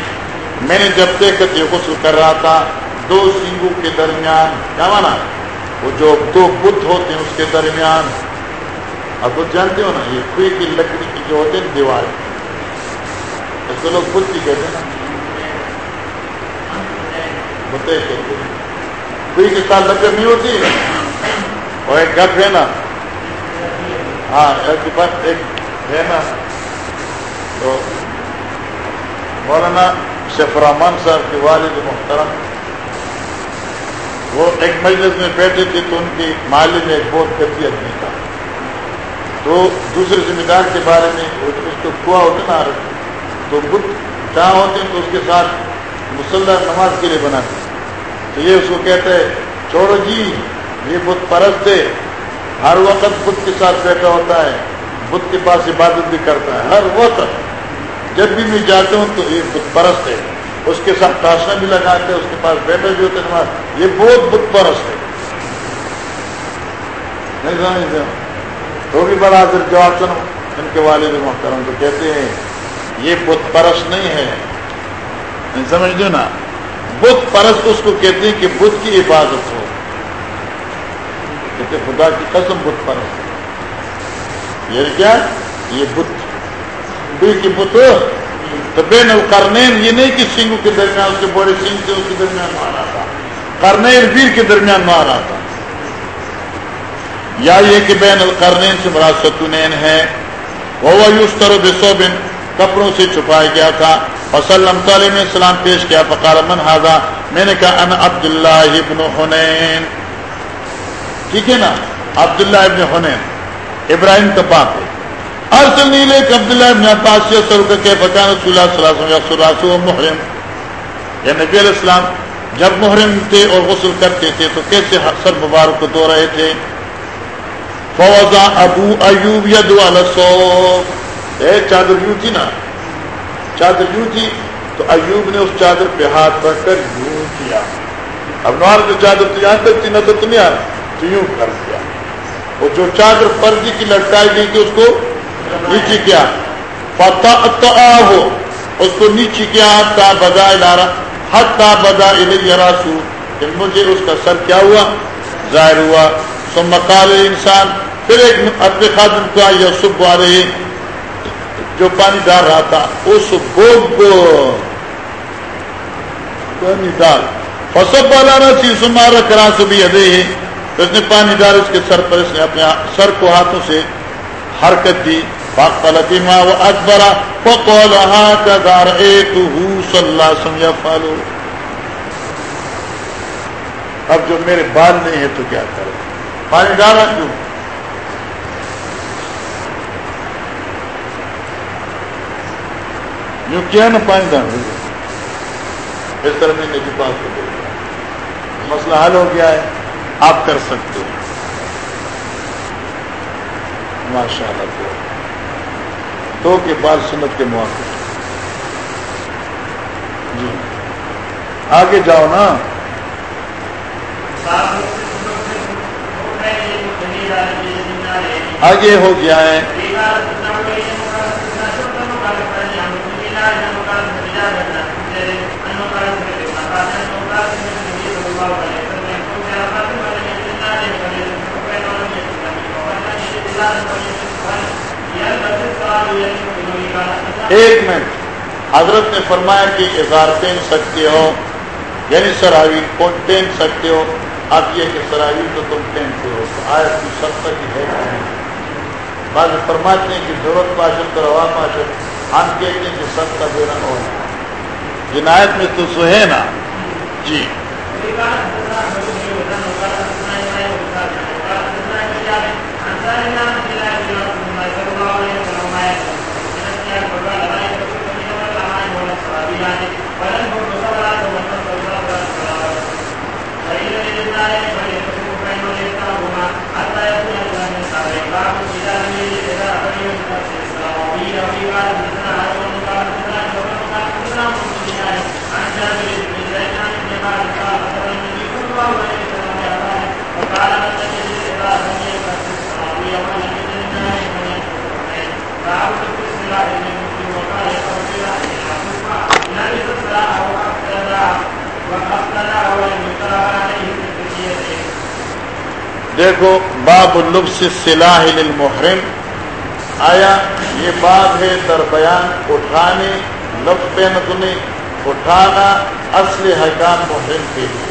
میں نے جب دیکھ یہ غسل کر رہا تھا، دو سنگوں کے درمیان، کیا مانا؟ وہ جو دو بت ہوتے ہیں اس کے درمیان۔ اب بت جانتے ہو نا، یہ کوئی کی لکڑی کی جو ہوتے ہیں، دیوار۔ اس کو لوگ بت کی کہتے ہیں نا۔ بتے کہتے ہیں؟ کوئی کے ساتھ لکڑ نہیں ہوتی۔ اور ایک گھر ہے نا ہاں ایک ہے نا تو مولانا شیخ رحمان صاحب کے والد محترم وہ ایک مجلس میں بیٹھے تھے تو ان کی مالی میں ایک بہت کتی آدمی تھا تو دوسرے ذمہ دار کے بارے میں اس کو کنواں ہوتے نا تو بدھ جہاں ہوتے ہیں تو اس کے ساتھ مسلح نماز کے لیے بناتے تو یہ اس کو کہتے ہیں چھوڑو جی یہ بت پرست ہے۔ ہر وقت بت کے ساتھ بیٹھا ہوتا ہے۔ بت کے پاس عبادت بھی کرتا ہے۔ ہر وقت جب بھی میں جاتا ہوں تو یہ بت پرست ہے۔ اس کے ساتھ ٹاسنا بھی لگاتے ہیں، اس کے پاس بیٹھے بھی ہوتے نماز، یہ بہت بت پرست ہے۔ نہیں تو بھی بڑا حضر جواب سنو۔ ان کے والد محترم تو کہتے ہیں، یہ بت پرست نہیں ہے۔ نہیں، سمجھ نا۔ بت پرست اس کو کہتے ہیں کہ بت کی عبادت ہو۔ کہتے خدا کی قسم بت پرست یہ کیا؟ یہ بت۔ کی بت۔ تو بین القرنین یہ نہیں کہ سنگھ کے درمیان اس کے بڑے سنگھ تھے، اس کے درمیان مارا تھا۔ کرنین ویر کے درمیان مارا تھا۔ یا یہ کہ بین القرنین سے بڑا ستونین ہے وہ یوستر بسو بن کپڑوں سے چھپایا گیا تھا۔ وسلم تعلیم السلام پیش کیا، فقال من ہاضا میں نے کہا ان عبد اللہ ابن حنین۔ ٹھیک ہے نا؟ عبداللہ ابن حنین، ابراہیم کا باپ ہے۔ ارسل نیلے عبداللہ ابن عباس یہ سر کے فکان رسول اللہ صلی اللہ علیہ وسلم محرم۔ یا نبی علیہ السلام، جب محرم تھے اور غسل کرتے تھے، تو کیسے سر مبارک کو دو رہے تھے؟ فوزا ابو ایوب ید اے چادر یوں تھی نا، چادر یوں تھی تو ایوب نے اس چادر پہ ہاتھ رکھ کر یوں کیا۔ اب نوار جو چادر تو یہاں تک تھی نہ تو تم یار تو یوں کر دیا۔ وہ جو چادر پردی کی لٹکائی گئی تھی، اس کو نیچے کیا۔ فتح ہو اس کو نیچے کیا تا بدا لارا حت تا بدا راسو مجھے اس کا سر کیا ہوا؟ ظاہر ہوا۔ سو مکال انسان پھر ایک اپنے خادم کو آئی سب والے جو پانی ڈال رہا تھا، اس بوگ کو۔ پانی ڈال۔ فسب والا نہ سی سمار کرا سبھی ادے اس نے پانی ڈال، اس کے سر پر اس نے اپنے سر کو ہاتھوں سے حرکت دی۔ فلطیما و اکبرا فقول ہاں اے تو صلی اللہ سمجھا فالو۔ اب جو میرے بال نہیں ہے تو کیا کرے پانی ڈالا کیوں یوں کیا نا پانی ڈال اس طرح میں نے بات کو مسئلہ حل ہو گیا ہے۔ آپ کر سکتے ہو ماشاء اللہ تو کے بعد سنت کے موقع جی۔ آگے جاؤ نا۔ آگے ہو گیا ہے۔ ایک منٹ۔ حضرت نے فرمایا کہ اظہار پہن سکتے ہو یعنی سراوی کو پہن سکتے ہو۔ اب یہ کہ سراوی تو تم پہنتے ہو، تو آئے کی سب تک ہے بعض فرماتے ہیں کہ ضرورت پاشد تو روا پاشد ہم کہتے ہیں کہ سب کا دینا ہو جنایت میں تو سو ہے نا۔ جی۔ دیکھو لبس سلاح للمحرم۔ آیا، یہ بات ہے در بیان، اٹھانے لفظ پہننے اٹھانا اصل حکام محرم کے لیے۔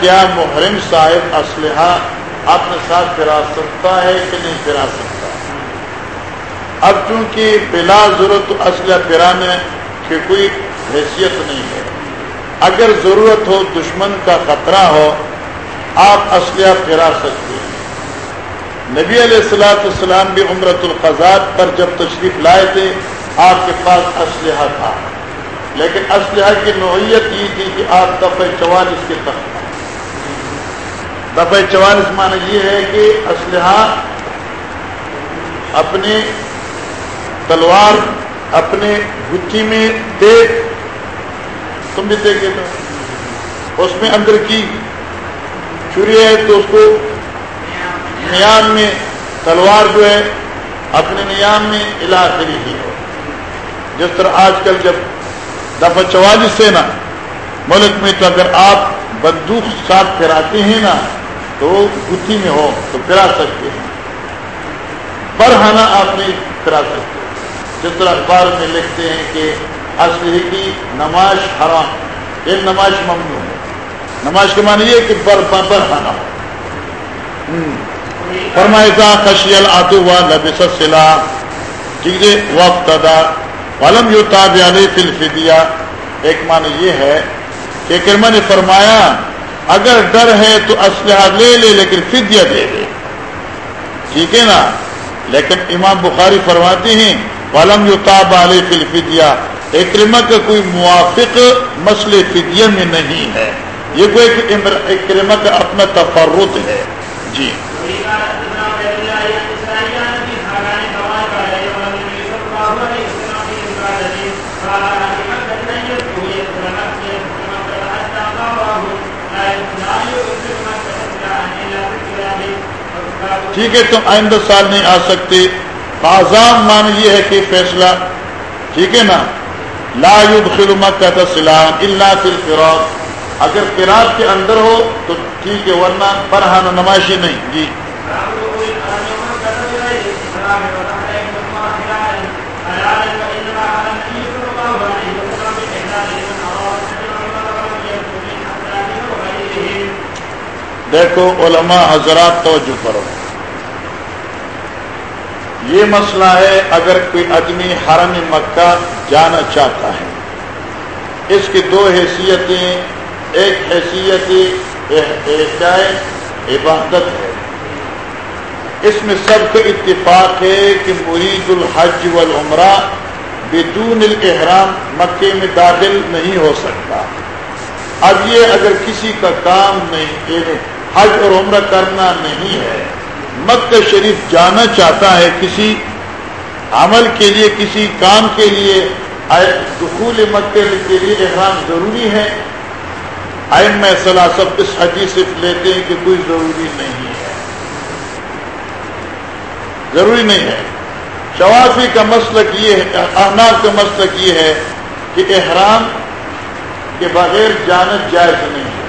کیا محرم صاحب اسلحہ اپنے ساتھ پھرا سکتا ہے کہ نہیں پھرا سکتا؟ اب چونکہ بلا ضرورت اسلحہ پھرانے کی کوئی حیثیت نہیں ہے، اگر ضرورت ہو، دشمن کا خطرہ ہو، آپ اسلحہ پھرا سکتے نبی علیہ السلاۃ السلام بھی عمرت القضات پر جب تشریف لائے تھے، آپ کے پاس اسلحہ تھا۔ لیکن اسلحہ کی نوعیت یہ تھی کہ آپ دفعہ چوالیس کے تخت دفعہ چوالیس معنی یہ ہے کہ اسلحہ اپنے تلوار، اپنے گچھی میں دیکھ تم بھی دیکھے تو، اس میں اندر کی چھری ہے تو اس کو نیام میں تلوار جو ہے اپنے نیام میں علاقری ہی ہو۔ جس طرح آج کل جب دفعہ چوالیس سے نا ملک میں تو اگر آپ بندوق ساتھ پھراتے ہیں نا تو وہ گتھی میں ہو تو پھرا سکتے ہیں۔ برہانہ آپ نہیں پھرا سکتے جس طرح اخبار میں لکھتے ہیں کہ اصلی کی نماز حرام، یہ نماز ممنوع ہے۔ نماز کے معنی یہ کہ بر برہانہ ہو۔ فرمائزہ خشیل آتو و لبس سلا ٹھیک جی، ہے وقت ادا علم یو تاب فل فدیا ایک معنی یہ ہے کہ کرما نے فرمایا، اگر ڈر ہے تو اسلحہ لے لے، لیکن فدیہ دے دے۔ ٹھیک ہے نا؟ لیکن امام بخاری فرماتے ہیں والم یو تاب علیہ فل فدیا اکرما کا کوئی موافق مسئلے فدیہ میں نہیں ہے۔ یہ کوئی اکرما کا اپنا تفرد ہے۔ جی۔ ٹھیک ہے، تم آئندہ سال نہیں آ سکتے۔ آزام مان یہ ہے کہ فیصلہ۔ ٹھیک ہے نا؟ لا يدخل مکہ سلام اللہ فی الفراق اگر قرات کے اندر ہو تو ٹھیک ہے، ورنہ فرحان نمائشی نہیں۔ جی۔ دیکھو، علماء حضرات توجہ کرو یہ مسئلہ ہے اگر کوئی آدمی حرم مکہ جانا چاہتا ہے۔ اس کی دو حیثیتیں، ایک حیثیت عبادت ہے۔ اس میں سب کو اتفاق ہے کہ مرید الحج والعمرہ بدون الاحرام مکے میں داخل نہیں ہو سکتا۔ اب یہ اگر کسی کا کام نہیں یعنی حج اور عمرہ کرنا نہیں ہے مکہ شریف جانا چاہتا ہے کسی عمل کے لیے، کسی کام کے لیے دخول مکہ کے لیے احرام ضروری ہے؟ آئم میں صلاح سب اس حدیث سے لیتے ہیں کہ کوئی ضروری نہیں ہے۔ ضروری نہیں ہے۔ شوافی کا مسلک یہ ہے، احناف کا مسلک یہ ہے کہ احرام کے بغیر جانت جائز نہیں ہے۔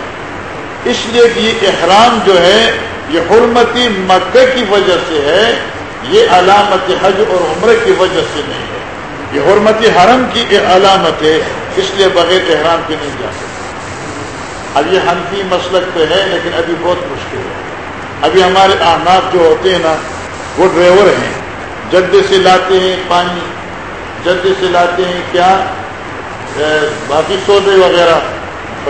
اس لیے کہ یہ احرام جو ہے یہ حرمتی مکہ کی وجہ سے ہے، یہ علامت حج اور عمرہ کی وجہ سے نہیں ہے۔ یہ حرمتی حرم کی علامت ہے، اس لیے بغیر احرام کے نہیں جا سکتے۔ اب یہ حنفی مسلک پہ ہے، لیکن ابھی بہت مشکل ہے۔ ابھی ہمارے احناف جو ہوتے ہیں نا، وہ ڈرائیور ہیں۔ جدے سے لاتے ہیں پانی جدے سے لاتے ہیں کیا؟ باقی سودے وغیرہ۔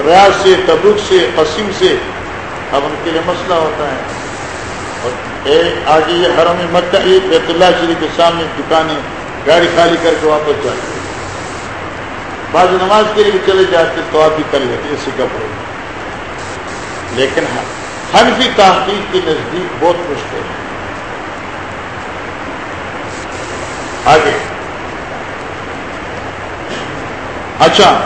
ریاض سے تبوک سے، قسم سے۔ اب ان کے لیے مسئلہ ہوتا ہے۔ اور ایک آگے یہ حرم مکہ ایک بیت اللہ شریف کے سامنے دکانیں، گاڑی خالی کر کے واپس جاتے بعض نماز کے لیے چلے جاتے تو آپ بھی کر لیتے اسی کپڑے لیکن ہاں، حنفی تحقیق کے نزدیک بہت مشکل ہے۔ آگے۔ اچھا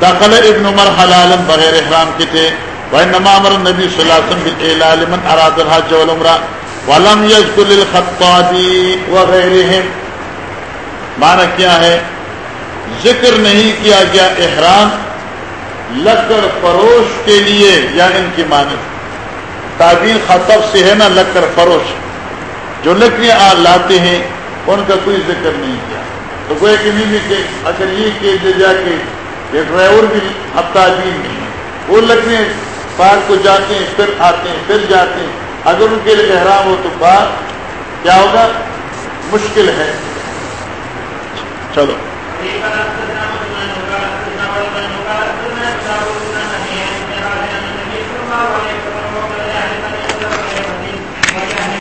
داخل ابن عمر حلالم بغیر احرام کے تھے۔ وإنما أمر النبي صلى الله عليه وسلم بالإعلان لمن أراد الحج والعمرة ولم يذكر للخطابي وغيرهم۔ معنی کیا ہے؟ ذکر نہیں کیا گیا احرام لکڑ فروش کے لیے، یا ان کی معنی تعبیر خطب سے ہے نا لکڑ فروش۔ جو لکڑیاں لاتے ہیں، ان کا کوئی ذکر نہیں کیا۔ تو کوئی کہ نہیں کہ اگر یہ کہ جا کے ڈرائیور بھی اب تعبیر نہیں وہ لکڑیاں پار کو جاتے ہیں، پھر آتے ہیں، پھر جاتے ہیں۔ اگر ان کے لیے احرام ہو تو بات کیا ہوگا؟ مشکل ہے۔ چلو۔